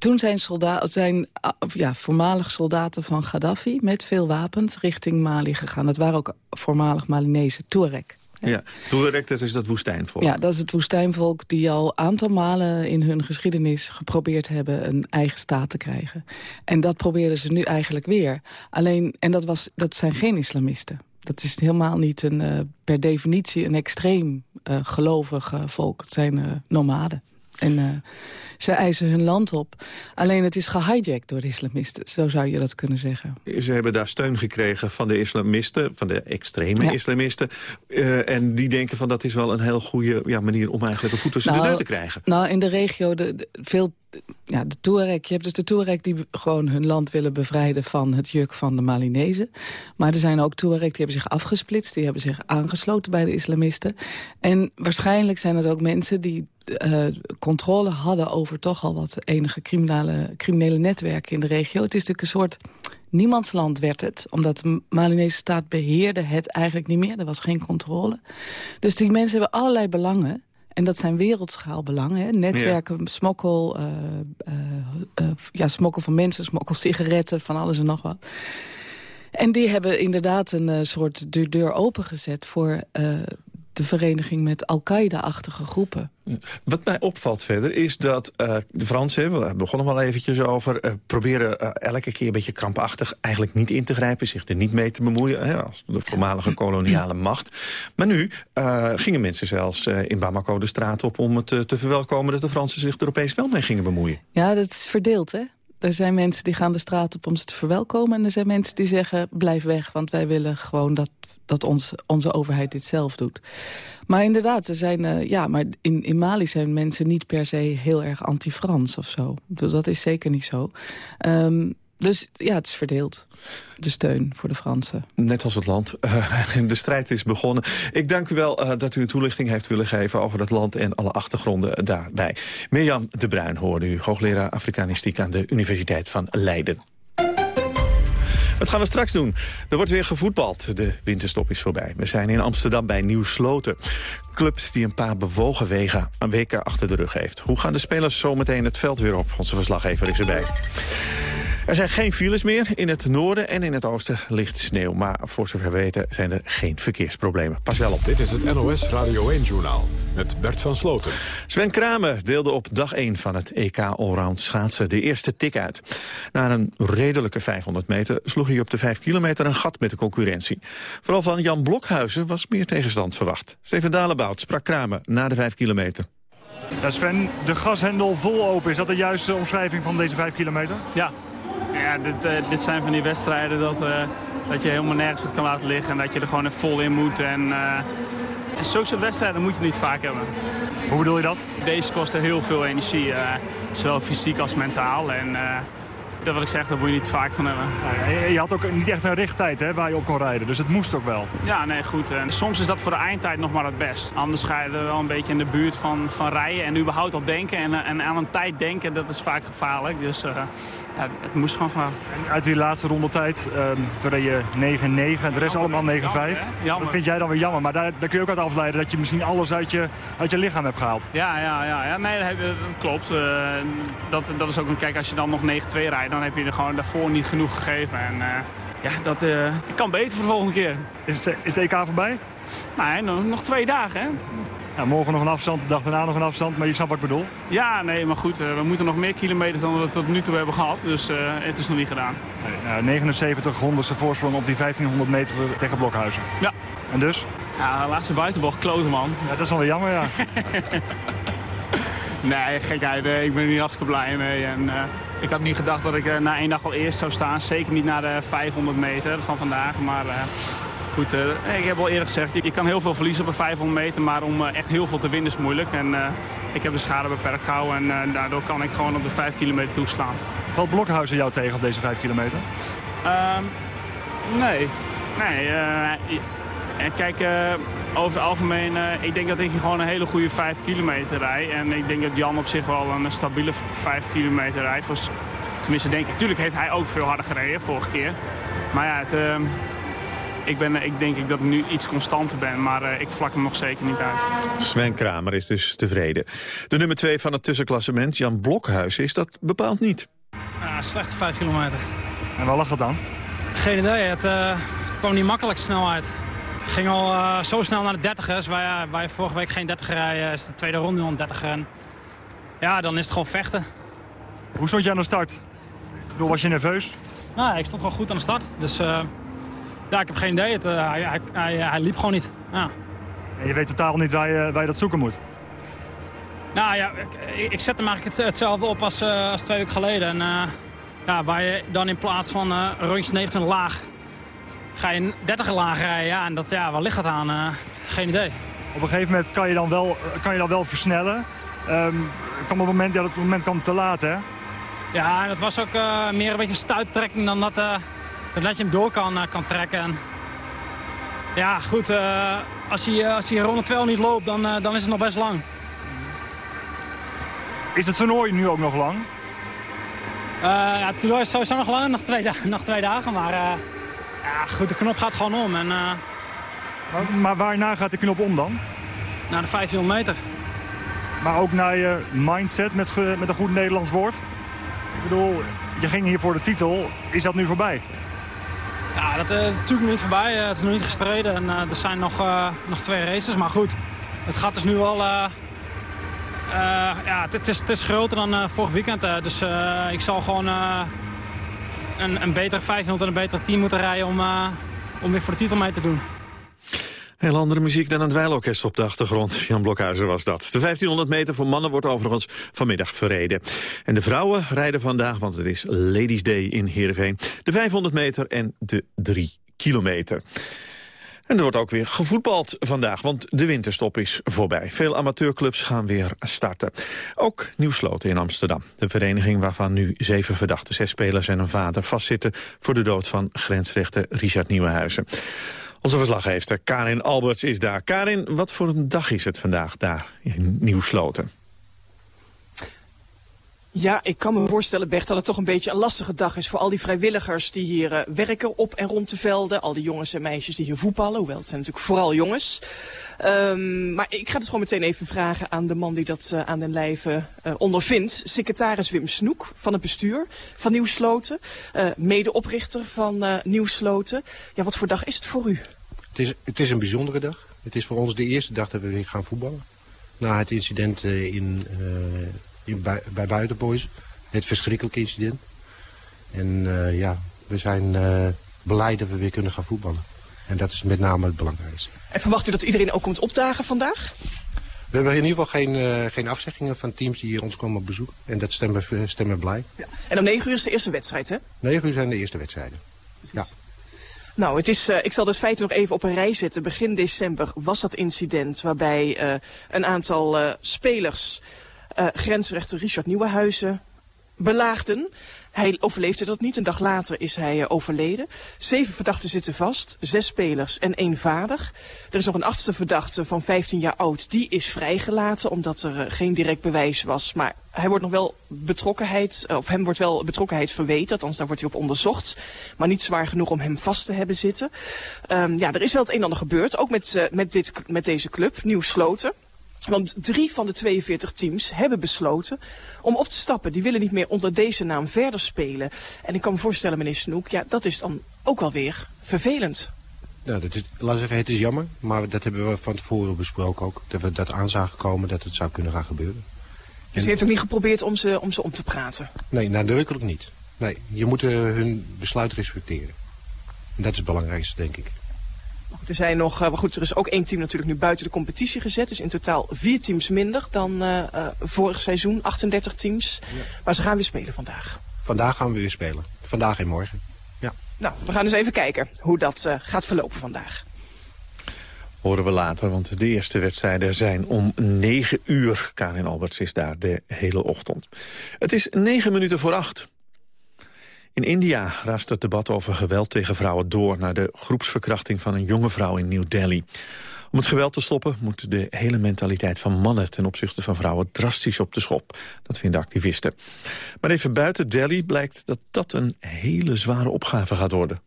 toen zijn, soldaten, zijn ja, voormalig soldaten van Gaddafi met veel wapens richting Mali gegaan. Dat waren ook voormalig Malinese Touareg. Ja, Touareg, dat is dat woestijnvolk. Ja, dat is het woestijnvolk die al aantal malen in hun geschiedenis geprobeerd hebben een eigen staat te krijgen. En dat probeerden ze nu eigenlijk weer. Alleen, en dat, was, dat zijn geen islamisten. Dat is helemaal niet een, uh, per definitie een extreem uh, gelovig uh, volk. Het zijn nomaden. En uh, ze eisen hun land op. Alleen het is gehijacked door de islamisten. Zo zou je dat kunnen zeggen. Ze hebben daar steun gekregen van de islamisten, van de extreme ja. islamisten. Uh, en die denken van dat is wel een heel goede ja, manier om eigenlijk een voet tussen nou, de deur te krijgen. Nou, in de regio, de, de, veel ja, de Touareg. Je hebt dus de Touareg die gewoon hun land willen bevrijden van het juk van de Malinezen. Maar er zijn ook Touareg die hebben zich afgesplitst. Die hebben zich aangesloten bij de islamisten. En waarschijnlijk zijn het ook mensen die uh, controle hadden over toch al wat enige criminele, criminele netwerken in de regio. Het is natuurlijk een soort niemandsland werd het. Omdat de Malinese staat beheerde het eigenlijk niet meer. Er was geen controle. Dus die mensen hebben allerlei belangen. En dat zijn wereldschaalbelangen. Hè? Netwerken, ja. smokkel, uh, uh, uh, ja, smokkel van mensen, smokkel sigaretten, van alles en nog wat. En die hebben inderdaad een soort de deur opengezet voor de vereniging met Al-Qaeda-achtige groepen. Wat mij opvalt verder is dat uh, de Fransen, we begonnen al eventjes over... Uh, proberen uh, elke keer een beetje krampachtig eigenlijk niet in te grijpen... zich er niet mee te bemoeien hè, als de voormalige koloniale macht. Maar nu gingen mensen zelfs in Bamako de straat op om het te verwelkomen... dat de Fransen zich er opeens wel mee gingen bemoeien. Ja, dat is verdeeld, hè? Er zijn mensen die gaan de straat op om ze te verwelkomen... en er zijn mensen die zeggen, blijf weg, want wij willen gewoon dat, dat ons, onze overheid dit zelf doet. Maar inderdaad, er zijn, uh, ja, maar in, in Mali zijn mensen niet per se heel erg anti-Frans of zo. Dat is zeker niet zo. Um, dus ja, het is verdeeld. De steun voor de Fransen. Net als het land. Uh, de strijd is begonnen. Ik dank u wel uh, dat u een toelichting heeft willen geven... over het land en alle achtergronden daarbij. Mirjam de Bruin hoorde u, hoogleraar Afrikanistiek... aan de Universiteit van Leiden. Dat gaan we straks doen. Er wordt weer gevoetbald. De winterstop is voorbij. We zijn in Amsterdam bij Nieuw Sloten. Clubs die een paar bewogen wegen, weken achter de rug heeft. Hoe gaan de spelers zo meteen het veld weer op? Onze verslaggever is erbij. Er zijn geen files meer. In het noorden en in het oosten ligt sneeuw. Maar voor zover we weten zijn er geen verkeersproblemen. Pas wel op. Dit is het NOS Radio 1-journaal met Bert van Sloten. Sven Kramer deelde op dag 1 van het EK Allround schaatsen de eerste tik uit. Na een redelijke 500 meter sloeg hij op de 5 kilometer een gat met de concurrentie. Vooral van Jan Blokhuizen was meer tegenstand verwacht. Steven Dalebout sprak Kramer na de 5 kilometer. Ja, Sven, de gashendel vol open. Is dat de juiste omschrijving van deze 5 kilometer? Ja, ja dit, uh, dit zijn van die wedstrijden dat, uh, dat je helemaal nergens wat kan laten liggen. En dat je er gewoon vol in moet. En, uh, en zulke soort wedstrijden moet je niet vaak hebben. Hoe bedoel je dat? Deze kosten heel veel energie. zowel fysiek als mentaal. En dat wat ik zeg, daar moet je niet vaak van hebben. Ja, je had ook niet echt een richttijd hè, waar je op kon rijden, dus het moest ook wel. Ja, nee, goed. En soms is dat voor de eindtijd nog maar het best. Anders ga je er wel een beetje in de buurt van, van rijden en überhaupt al denken. En, en aan een tijd denken, dat is vaak gevaarlijk. Dus uh, ja, het moest gewoon van. En uit die laatste rondetijd, um, toen reed je 9-9 en de rest allemaal 9-5. Dat vind jij dan weer jammer, maar daar, daar kun je ook uit afleiden dat je misschien alles uit je, uit je lichaam hebt gehaald. Ja, ja, ja, ja. Nee, dat, klopt. Uh, dat, dat is ook een kijk als je dan nog 9-2 rijdt dan heb je er gewoon daarvoor niet genoeg gegeven. En uh, ja, dat, uh, kan beter voor de volgende keer. Is, het, is de EK voorbij? Nee, nog, nog twee dagen, hè. Ja, morgen nog een afstand, de dag daarna nog een afstand, maar je snapt wat ik bedoel. Ja, nee, maar goed, uh, we moeten nog meer kilometers dan we tot nu toe hebben gehad. Dus het is nog niet gedaan. Nee, 79 honderdste voorsprong op die 1500 meter tegen Blokhuizen. Ja. En dus? Ja, laatste buitenbocht, kloten man. Ja, dat is wel jammer, ja. nee, gekheid, ik ben er niet hartstikke blij mee. En, uh, ik had niet gedacht dat ik uh, na één dag al eerst zou staan. Zeker niet na de 500 meter van vandaag. Maar uh, goed, ik heb al eerder gezegd, je, je, kan heel veel verliezen op een 500 meter. Maar om echt heel veel te winnen is moeilijk. En ik heb de schade beperkt gehouden. En daardoor kan ik gewoon op de 5 kilometer toeslaan. Valt Blokhuizen jou tegen op deze 5 kilometer? Ehm, nee. Nee, en kijk, over het algemeen, ik denk dat ik gewoon een hele goede 5 kilometer rijd. En ik denk dat Jan op zich wel een stabiele 5 kilometer rijdt. Tenminste, denk ik. Tuurlijk heeft hij ook veel harder gereden vorige keer. Maar ja, het, uh, ik, ben, ik denk ik dat ik nu iets constanter ben, maar ik vlak hem nog zeker niet uit. Sven Kramer is dus tevreden. De nummer 2 van het tussenklassement, Jan Blokhuis, is dat bepaald niet. Ja, slechte 5 kilometer. En waar lag het dan? Geen idee, het, het kwam niet makkelijk snel uit ging al uh, zo snel naar de 30ers. Waar, waar je vorige week geen 30 rijden, is de tweede ronde al 30 en Ja, dan is het gewoon vechten. Hoe stond je aan de start? Bedoel, was je nerveus? Nou, ik stond wel goed aan de start. Dus uh, ja, ik heb geen idee. Het, uh, hij, hij, hij, hij, liep gewoon niet. Ja. En je weet totaal niet waar je, waar je dat zoeken moet? Nou ja, ik, ik zet hem eigenlijk het, hetzelfde op als, als twee weken geleden. En, ja, waar je dan in plaats van rondjes 29 laag ga je 30 laag rijden. Ja, en dat, ja, waar ligt dat aan? Geen idee. Op een gegeven moment kan je dan wel, kan je dan wel versnellen. Um, kwam op het moment, ja, dat moment kwam te laat, hè? Ja, dat was ook meer een beetje stuittrekking dan dat, dat je hem door kan, kan trekken. En, ja, goed, als hij, als hij ronde 2 niet loopt, dan, dan is het nog best lang. Is het toernooi nu ook nog lang? ja, het toernooi is sowieso nog lang, nog twee, nog twee dagen, maar... Ja, goed, de knop gaat gewoon om. En, uh... maar, maar waarna gaat de knop om dan? Naar de 1500 meter. Maar ook naar je mindset, met, met een goed Nederlands woord? Ik bedoel, je ging hier voor de titel. Is dat nu voorbij? Ja, dat, uh, is natuurlijk niet voorbij. Uh, het is nog niet gestreden. En, er zijn nog, nog twee races. Maar goed, het gat is nu al... ja, het, is, is groter dan vorig weekend. dus ik zal gewoon een, een betere 500 en een betere 10 moeten rijden om, om weer voor de titel mee te doen. Heel andere muziek dan het dweilorkest op de achtergrond. Jan Blokhuizen was dat. De 1500 meter voor mannen wordt overigens vanmiddag verreden. En de vrouwen rijden vandaag, want het is Ladies Day in Heerenveen... de 500 meter en de 3 kilometer. En er wordt ook weer gevoetbald vandaag, want de winterstop is voorbij. Veel amateurclubs gaan weer starten. Ook Nieuwsloten in Amsterdam. De vereniging waarvan nu zeven verdachten, zes spelers en een vader... vastzitten voor de dood van grensrechter Richard Nieuwenhuizen. Onze verslaggever Karin Alberts is daar. Karin, wat voor een dag is het vandaag daar in Nieuwsloten? Ja, ik kan me voorstellen, Bert, dat het toch een beetje een lastige dag is voor al die vrijwilligers die hier uh, werken op en rond de velden. Al die jongens en meisjes die hier voetballen, hoewel het zijn natuurlijk vooral jongens. Um, maar ik ga het gewoon meteen even vragen aan de man die dat uh, aan den lijve uh, ondervindt. Secretaris Wim Snoek van het bestuur van Nieuwsloten. medeoprichter van Nieuwsloten. Ja, wat voor dag is het voor u? Het is, het is een bijzondere dag. Het is voor ons de eerste dag dat we weer gaan voetballen. Na het incident in in, bij, bij Buitenboys. Het verschrikkelijke incident. En uh, ja, we zijn uh, blij dat we weer kunnen gaan voetballen. En dat is met name het belangrijkste. En verwacht u dat iedereen ook komt opdagen vandaag? We hebben in ieder geval geen, uh, geen afzeggingen van teams die ons komen bezoeken. En dat stemmen, stemmen blij. Ja. En om 9 uur is de eerste wedstrijd, hè? 9 uur zijn de eerste wedstrijden. Ja. Nou, het is, uh, ik zal het feiten nog even op een rij zetten. Begin december was dat incident waarbij uh, een aantal spelers uh, grensrechter Richard Nieuwenhuizen belaagden. Hij overleefde dat niet. Een dag later is hij uh, overleden. Zeven verdachten zitten vast. Zes spelers en één vader. Er is nog een achtste verdachte van 15 jaar oud. Die is vrijgelaten omdat er uh, geen direct bewijs was. Maar hij wordt nog wel betrokkenheid, of hem wordt wel betrokkenheid verweten. Althans, daar wordt hij op onderzocht. Maar niet zwaar genoeg om hem vast te hebben zitten. Um, ja, er is wel het een en ander gebeurd. Ook met, met, dit, met deze club, Nieuw Sloten. Want drie van de 42 teams hebben besloten om op te stappen. Die willen niet meer onder deze naam verder spelen. En ik kan me voorstellen, meneer Snoek, ja, dat is dan ook wel weer vervelend. Nou, dat is, laat zeggen, het is jammer. Maar dat hebben we van tevoren besproken ook. Dat we dat aan zagen komen dat het zou kunnen gaan gebeuren. Dus u heeft ook niet geprobeerd om ze, om ze om te praten? Nee, nadrukkelijk niet. Nee, je moet uh, hun besluit respecteren. En dat is het belangrijkste, denk ik. Er zijn nog, uh, goed, er is ook één team natuurlijk nu buiten de competitie gezet. Dus in totaal vier teams minder dan uh, uh, vorig seizoen, 38 teams. Ja. Maar ze gaan weer spelen vandaag. Vandaag gaan we weer spelen. Vandaag en morgen. Ja. Nou, we gaan eens even kijken hoe dat gaat verlopen vandaag. Horen we later, want de eerste wedstrijden zijn om 9 uur. Karin Alberts is daar de hele ochtend. Het is 9 minuten voor 8. In India raast het debat over geweld tegen vrouwen door... naar de groepsverkrachting van een jonge vrouw in New Delhi. Om het geweld te stoppen moet de hele mentaliteit van mannen... ten opzichte van vrouwen drastisch op de schop. Dat vinden activisten. Maar even buiten Delhi blijkt dat dat een hele zware opgave gaat worden.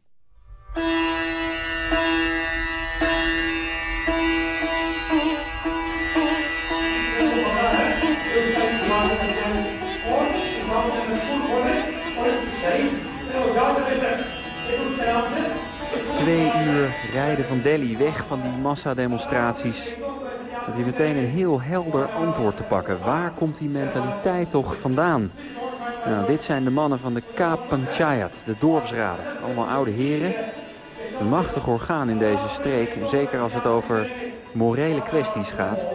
rijden van Delhi weg van die massademonstraties... heb je meteen een heel helder antwoord te pakken. Waar komt die mentaliteit toch vandaan? Nou, dit zijn de mannen van de K Panchayat, de dorpsraden. Allemaal oude heren. Een machtig orgaan in deze streek, zeker als het over morele kwesties gaat.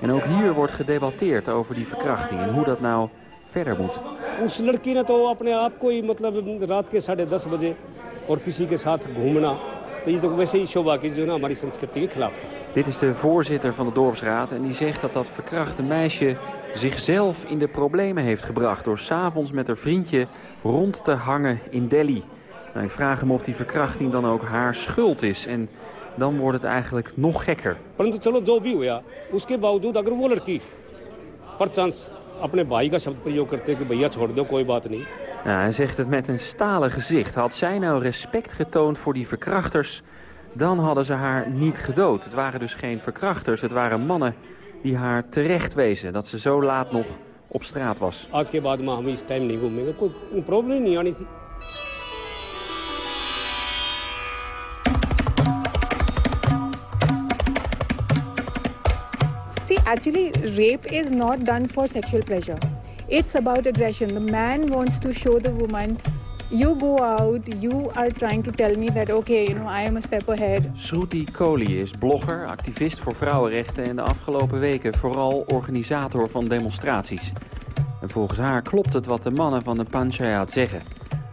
En ook hier wordt gedebatteerd over die verkrachting en hoe dat nou verder moet. उस लड़की ने तो अपने आप को ही मतलब रात के साढ़े दस बजे और किसी के साथ घूमना तो ये तो वैसे ही शोभा की जो ना हमारी संस्कृति के खिलाफ था Dit is de voorzitter van de dorpsraad en die zegt dat dat verkrachte meisje zichzelf in de problemen heeft gebracht... door s'avonds met haar vriendje rond te hangen in Delhi. Nou, ik vraag hem of die verkrachting dan ook haar schuld is en dan wordt het eigenlijk nog gekker. परंतु चलो जो भी हुआ उसके बावजूद अगर वो लड़की पर चांस अपने भाई का शब्द प्रयोग करते कि भैया छोड़ दो कोई बात नहीं hij zegt het met een stalen gezicht. Had zij nou respect getoond voor die verkrachters, dan hadden ze haar niet gedood. Het waren dus geen verkrachters, het waren mannen die haar terecht wezen dat ze zo laat nog op straat was. Probleem See, actually, rape is not done for sexual pleasure. It's about aggression. The man wants to show the woman, you go out, you are trying to tell me that, okay, you know, I am a step ahead. Kohli is blogger, activist voor vrouwenrechten... en de afgelopen weken vooral organisator van demonstraties. En volgens haar klopt het wat de mannen van de Panchayat zeggen.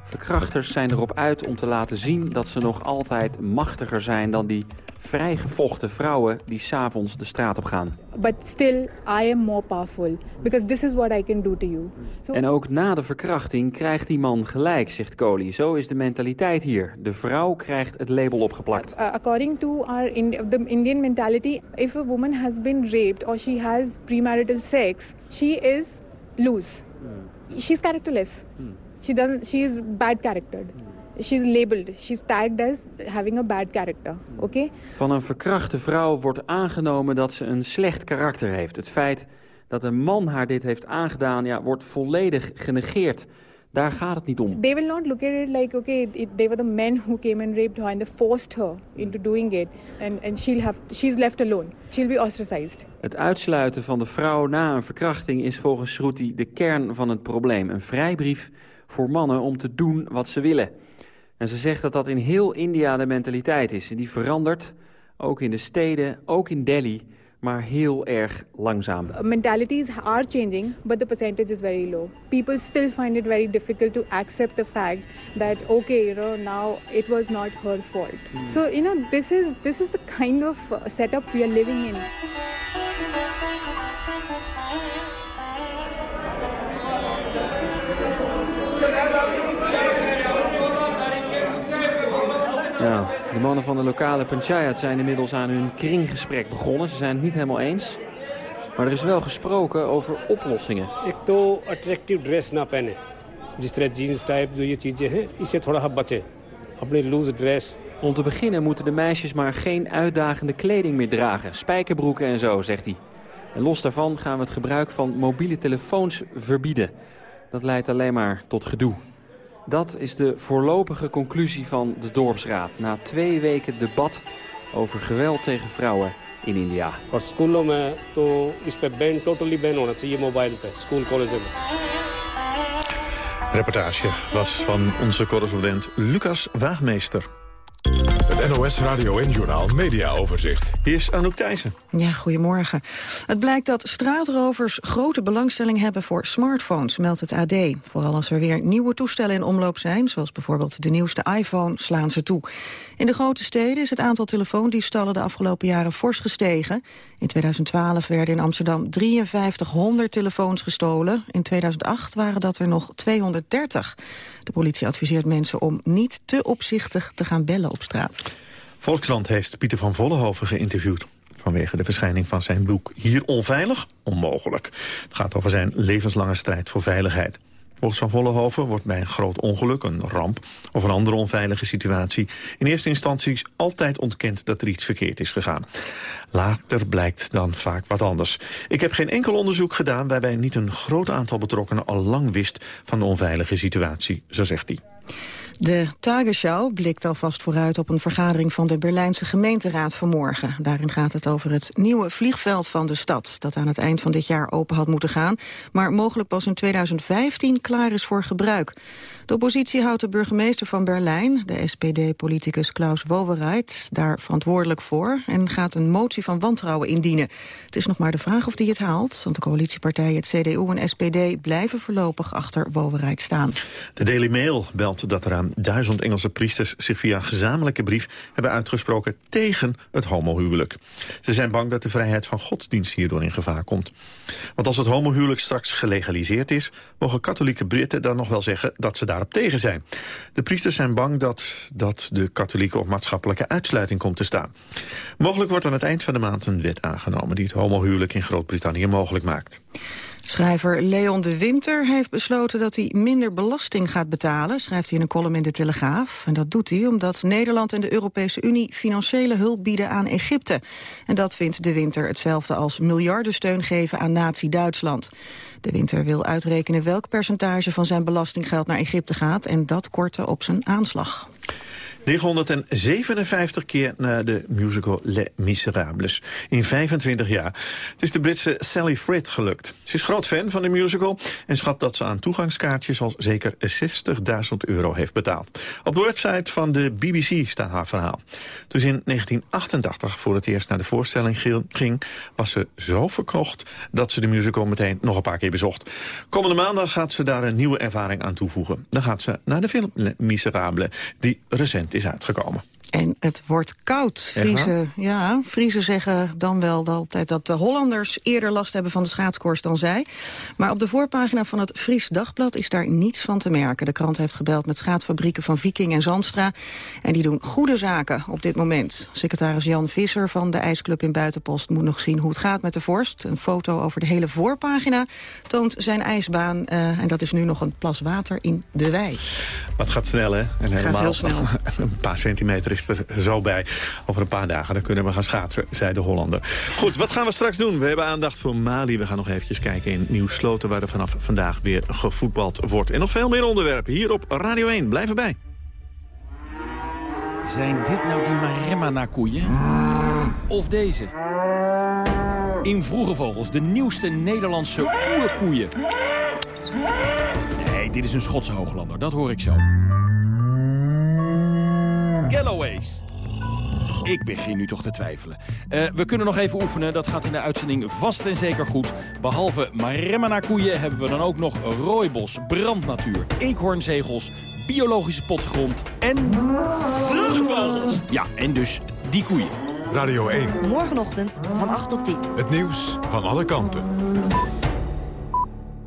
Verkrachters zijn erop uit om te laten zien dat ze nog altijd machtiger zijn... dan die vrijgevochten vrouwen die s'avonds de straat op gaan. But still, I am more powerful. Because this is what I can do to you. So, En ook na de verkrachting krijgt die man gelijk, zegt Kohli. Zo is de mentaliteit hier. De vrouw krijgt het label opgeplakt. uh, according to our the Indian mentality, if a woman has been raped or she has premarital sex, she is loose. She's characterless. She doesn't. She is bad charactered. She's labeled. She's tagged as having a bad character. Okay? Van een verkrachte vrouw wordt aangenomen dat ze een slecht karakter heeft. Het feit dat een man haar dit heeft aangedaan, ja, wordt volledig genegeerd. Daar gaat het niet om. They will not look at it like, okay, it, they were the men who came and raped her and they forced her into doing it. And, and she'll have, she's left alone. She'll be ostracized. Het uitsluiten van de vrouw na een verkrachting is volgens Shruti de kern van het probleem. Een vrijbrief voor mannen om te doen wat ze willen. En ze zegt dat dat in heel India de mentaliteit is. En die verandert, ook in de steden, ook in Delhi maar heel erg langzaam. Mentalities are changing, but the percentage is very low. People still find it very difficult to accept the fact that okay, you know, now it was not her fault. Hmm. So, you know, this is this is the kind of uh, setup we are living in. Nou, de mannen van de lokale panchayat zijn inmiddels aan hun kringgesprek begonnen. Ze zijn het niet helemaal eens. Maar er is wel gesproken over oplossingen. Ik doe attractief dress na pennen. Dus tarah jeans type, zo je cheezein Is isse thoda sa bache. Loose dress. Om te beginnen moeten de meisjes maar geen uitdagende kleding meer dragen. Spijkerbroeken en zo, zegt hij. En los daarvan gaan we het gebruik van mobiele telefoons verbieden. Dat leidt alleen maar tot gedoe. Dat is de voorlopige conclusie van de dorpsraad... na twee weken debat over geweld tegen vrouwen in India. Voor eh, to is pe ban totally ban hona chahiye mobile pe school Reportage was van onze correspondent Lucas Waagmeester. Het NOS Radio en Journal Media Overzicht. Hier is Anouk Thijssen. Ja, goedemorgen. Het blijkt dat straatrovers grote belangstelling hebben voor smartphones, meldt het AD. Vooral als er weer nieuwe toestellen in omloop zijn, zoals bijvoorbeeld de nieuwste iPhone, slaan ze toe. In de grote steden is het aantal telefoondiefstallen de afgelopen jaren fors gestegen. In 2012 werden in Amsterdam 5300 telefoons gestolen. In 2008 waren dat er nog 230. De politie adviseert mensen om niet te opzichtig te gaan bellen op straat. Volkskrant heeft Pieter van Vollenhoven geïnterviewd vanwege de verschijning van zijn boek Hier onveilig? Onmogelijk. Het gaat over zijn levenslange strijd voor veiligheid. Volgens Van Vollenhoven wordt bij een groot ongeluk, een ramp of een andere onveilige situatie in eerste instantie altijd ontkend dat er iets verkeerd is gegaan. Later blijkt dan vaak wat anders. Ik heb geen enkel onderzoek gedaan waarbij niet een groot aantal betrokkenen al lang wist van de onveilige situatie, zo zegt hij. De Tagesschau blikt alvast vooruit op een vergadering van de Berlijnse gemeenteraad vanmorgen. Daarin gaat het over het nieuwe vliegveld van de stad, dat aan het eind van dit jaar open had moeten gaan, maar mogelijk pas in 2015 klaar is voor gebruik. De oppositie houdt de burgemeester van Berlijn, de SPD-politicus Klaus Wowereit, daar verantwoordelijk voor en gaat een motie van wantrouwen indienen. Het is nog maar de vraag of die het haalt, want de coalitiepartijen het CDU en SPD blijven voorlopig achter Wowereit staan. De Daily Mail belt dat er duizend Engelse priesters zich via een gezamenlijke brief hebben uitgesproken tegen het homohuwelijk. Ze zijn bang dat de vrijheid van godsdienst hierdoor in gevaar komt. Want als het homohuwelijk straks gelegaliseerd is, mogen katholieke Britten dan nog wel zeggen dat ze daarop tegen zijn. De priesters zijn bang dat, dat de katholieke op maatschappelijke uitsluiting komt te staan. Mogelijk wordt aan het eind van de maand een wet aangenomen die het homohuwelijk in Groot-Brittannië mogelijk maakt. Schrijver Leon de Winter heeft besloten dat hij minder belasting gaat betalen, schrijft hij in een column in de Telegraaf. En dat doet hij omdat Nederland en de Europese Unie financiële hulp bieden aan Egypte. En dat vindt de Winter hetzelfde als miljardensteun geven aan nazi-Duitsland. De Winter wil uitrekenen welk percentage van zijn belastinggeld naar Egypte gaat en dat korten op zijn aanslag. 957 keer naar de musical Les Miserables. In 25 jaar. Het is de Britse Sally Frid gelukt. Ze is groot fan van de musical en schat dat ze aan toegangskaartjes al zeker 60.000 euro heeft betaald. Op de website van de BBC staat haar verhaal. Toen ze in 1988 voor het eerst naar de voorstelling ging, was ze zo verkocht dat ze de musical meteen nog een paar keer bezocht. Komende maandag gaat ze daar een nieuwe ervaring aan toevoegen. Dan gaat ze naar de film Les Miserables, die recent is uitgekomen. En het wordt koud. Friese, ja, Friese zeggen dan wel altijd dat de Hollanders eerder last hebben van de schaatskoers dan zij. Maar op de voorpagina van het Fries Dagblad is daar niets van te merken. De krant heeft gebeld met schaatsfabrieken van Viking en Zandstra. En die doen goede zaken op dit moment. Secretaris Jan Visser van de IJsclub in Buitenpost moet nog zien hoe het gaat met de vorst. Een foto over de hele voorpagina toont zijn ijsbaan. Uh, en dat is nu nog een plas water in de wei. Wat gaat snel, hè? En helemaal gaat heel snel. een paar centimeter is er zo bij. Over een paar dagen dan kunnen we gaan schaatsen, zei de Hollander. Goed, wat gaan we straks doen? We hebben aandacht voor Mali. We gaan nog eventjes kijken in Nieuw-Sloten... waar er vanaf vandaag weer gevoetbald wordt. En nog veel meer onderwerpen hier op Radio 1. Blijf erbij. Zijn dit nou die Maremma-koeien? Of deze? In Vroege Vogels, de nieuwste Nederlandse oerkoeien. Nee, dit is een Schotse hooglander, dat hoor ik zo. Galloways. Ik begin nu toch te twijfelen. Uh, we kunnen nog even oefenen, dat gaat in de uitzending vast en zeker goed. Behalve Maremmana koeien hebben we dan ook nog rooibos, brandnatuur, eekhoornzegels, biologische potgrond en... Vruchtvogels! Ja, en dus die koeien. Radio 1. Morgenochtend van 8 tot 10. Het nieuws van alle kanten.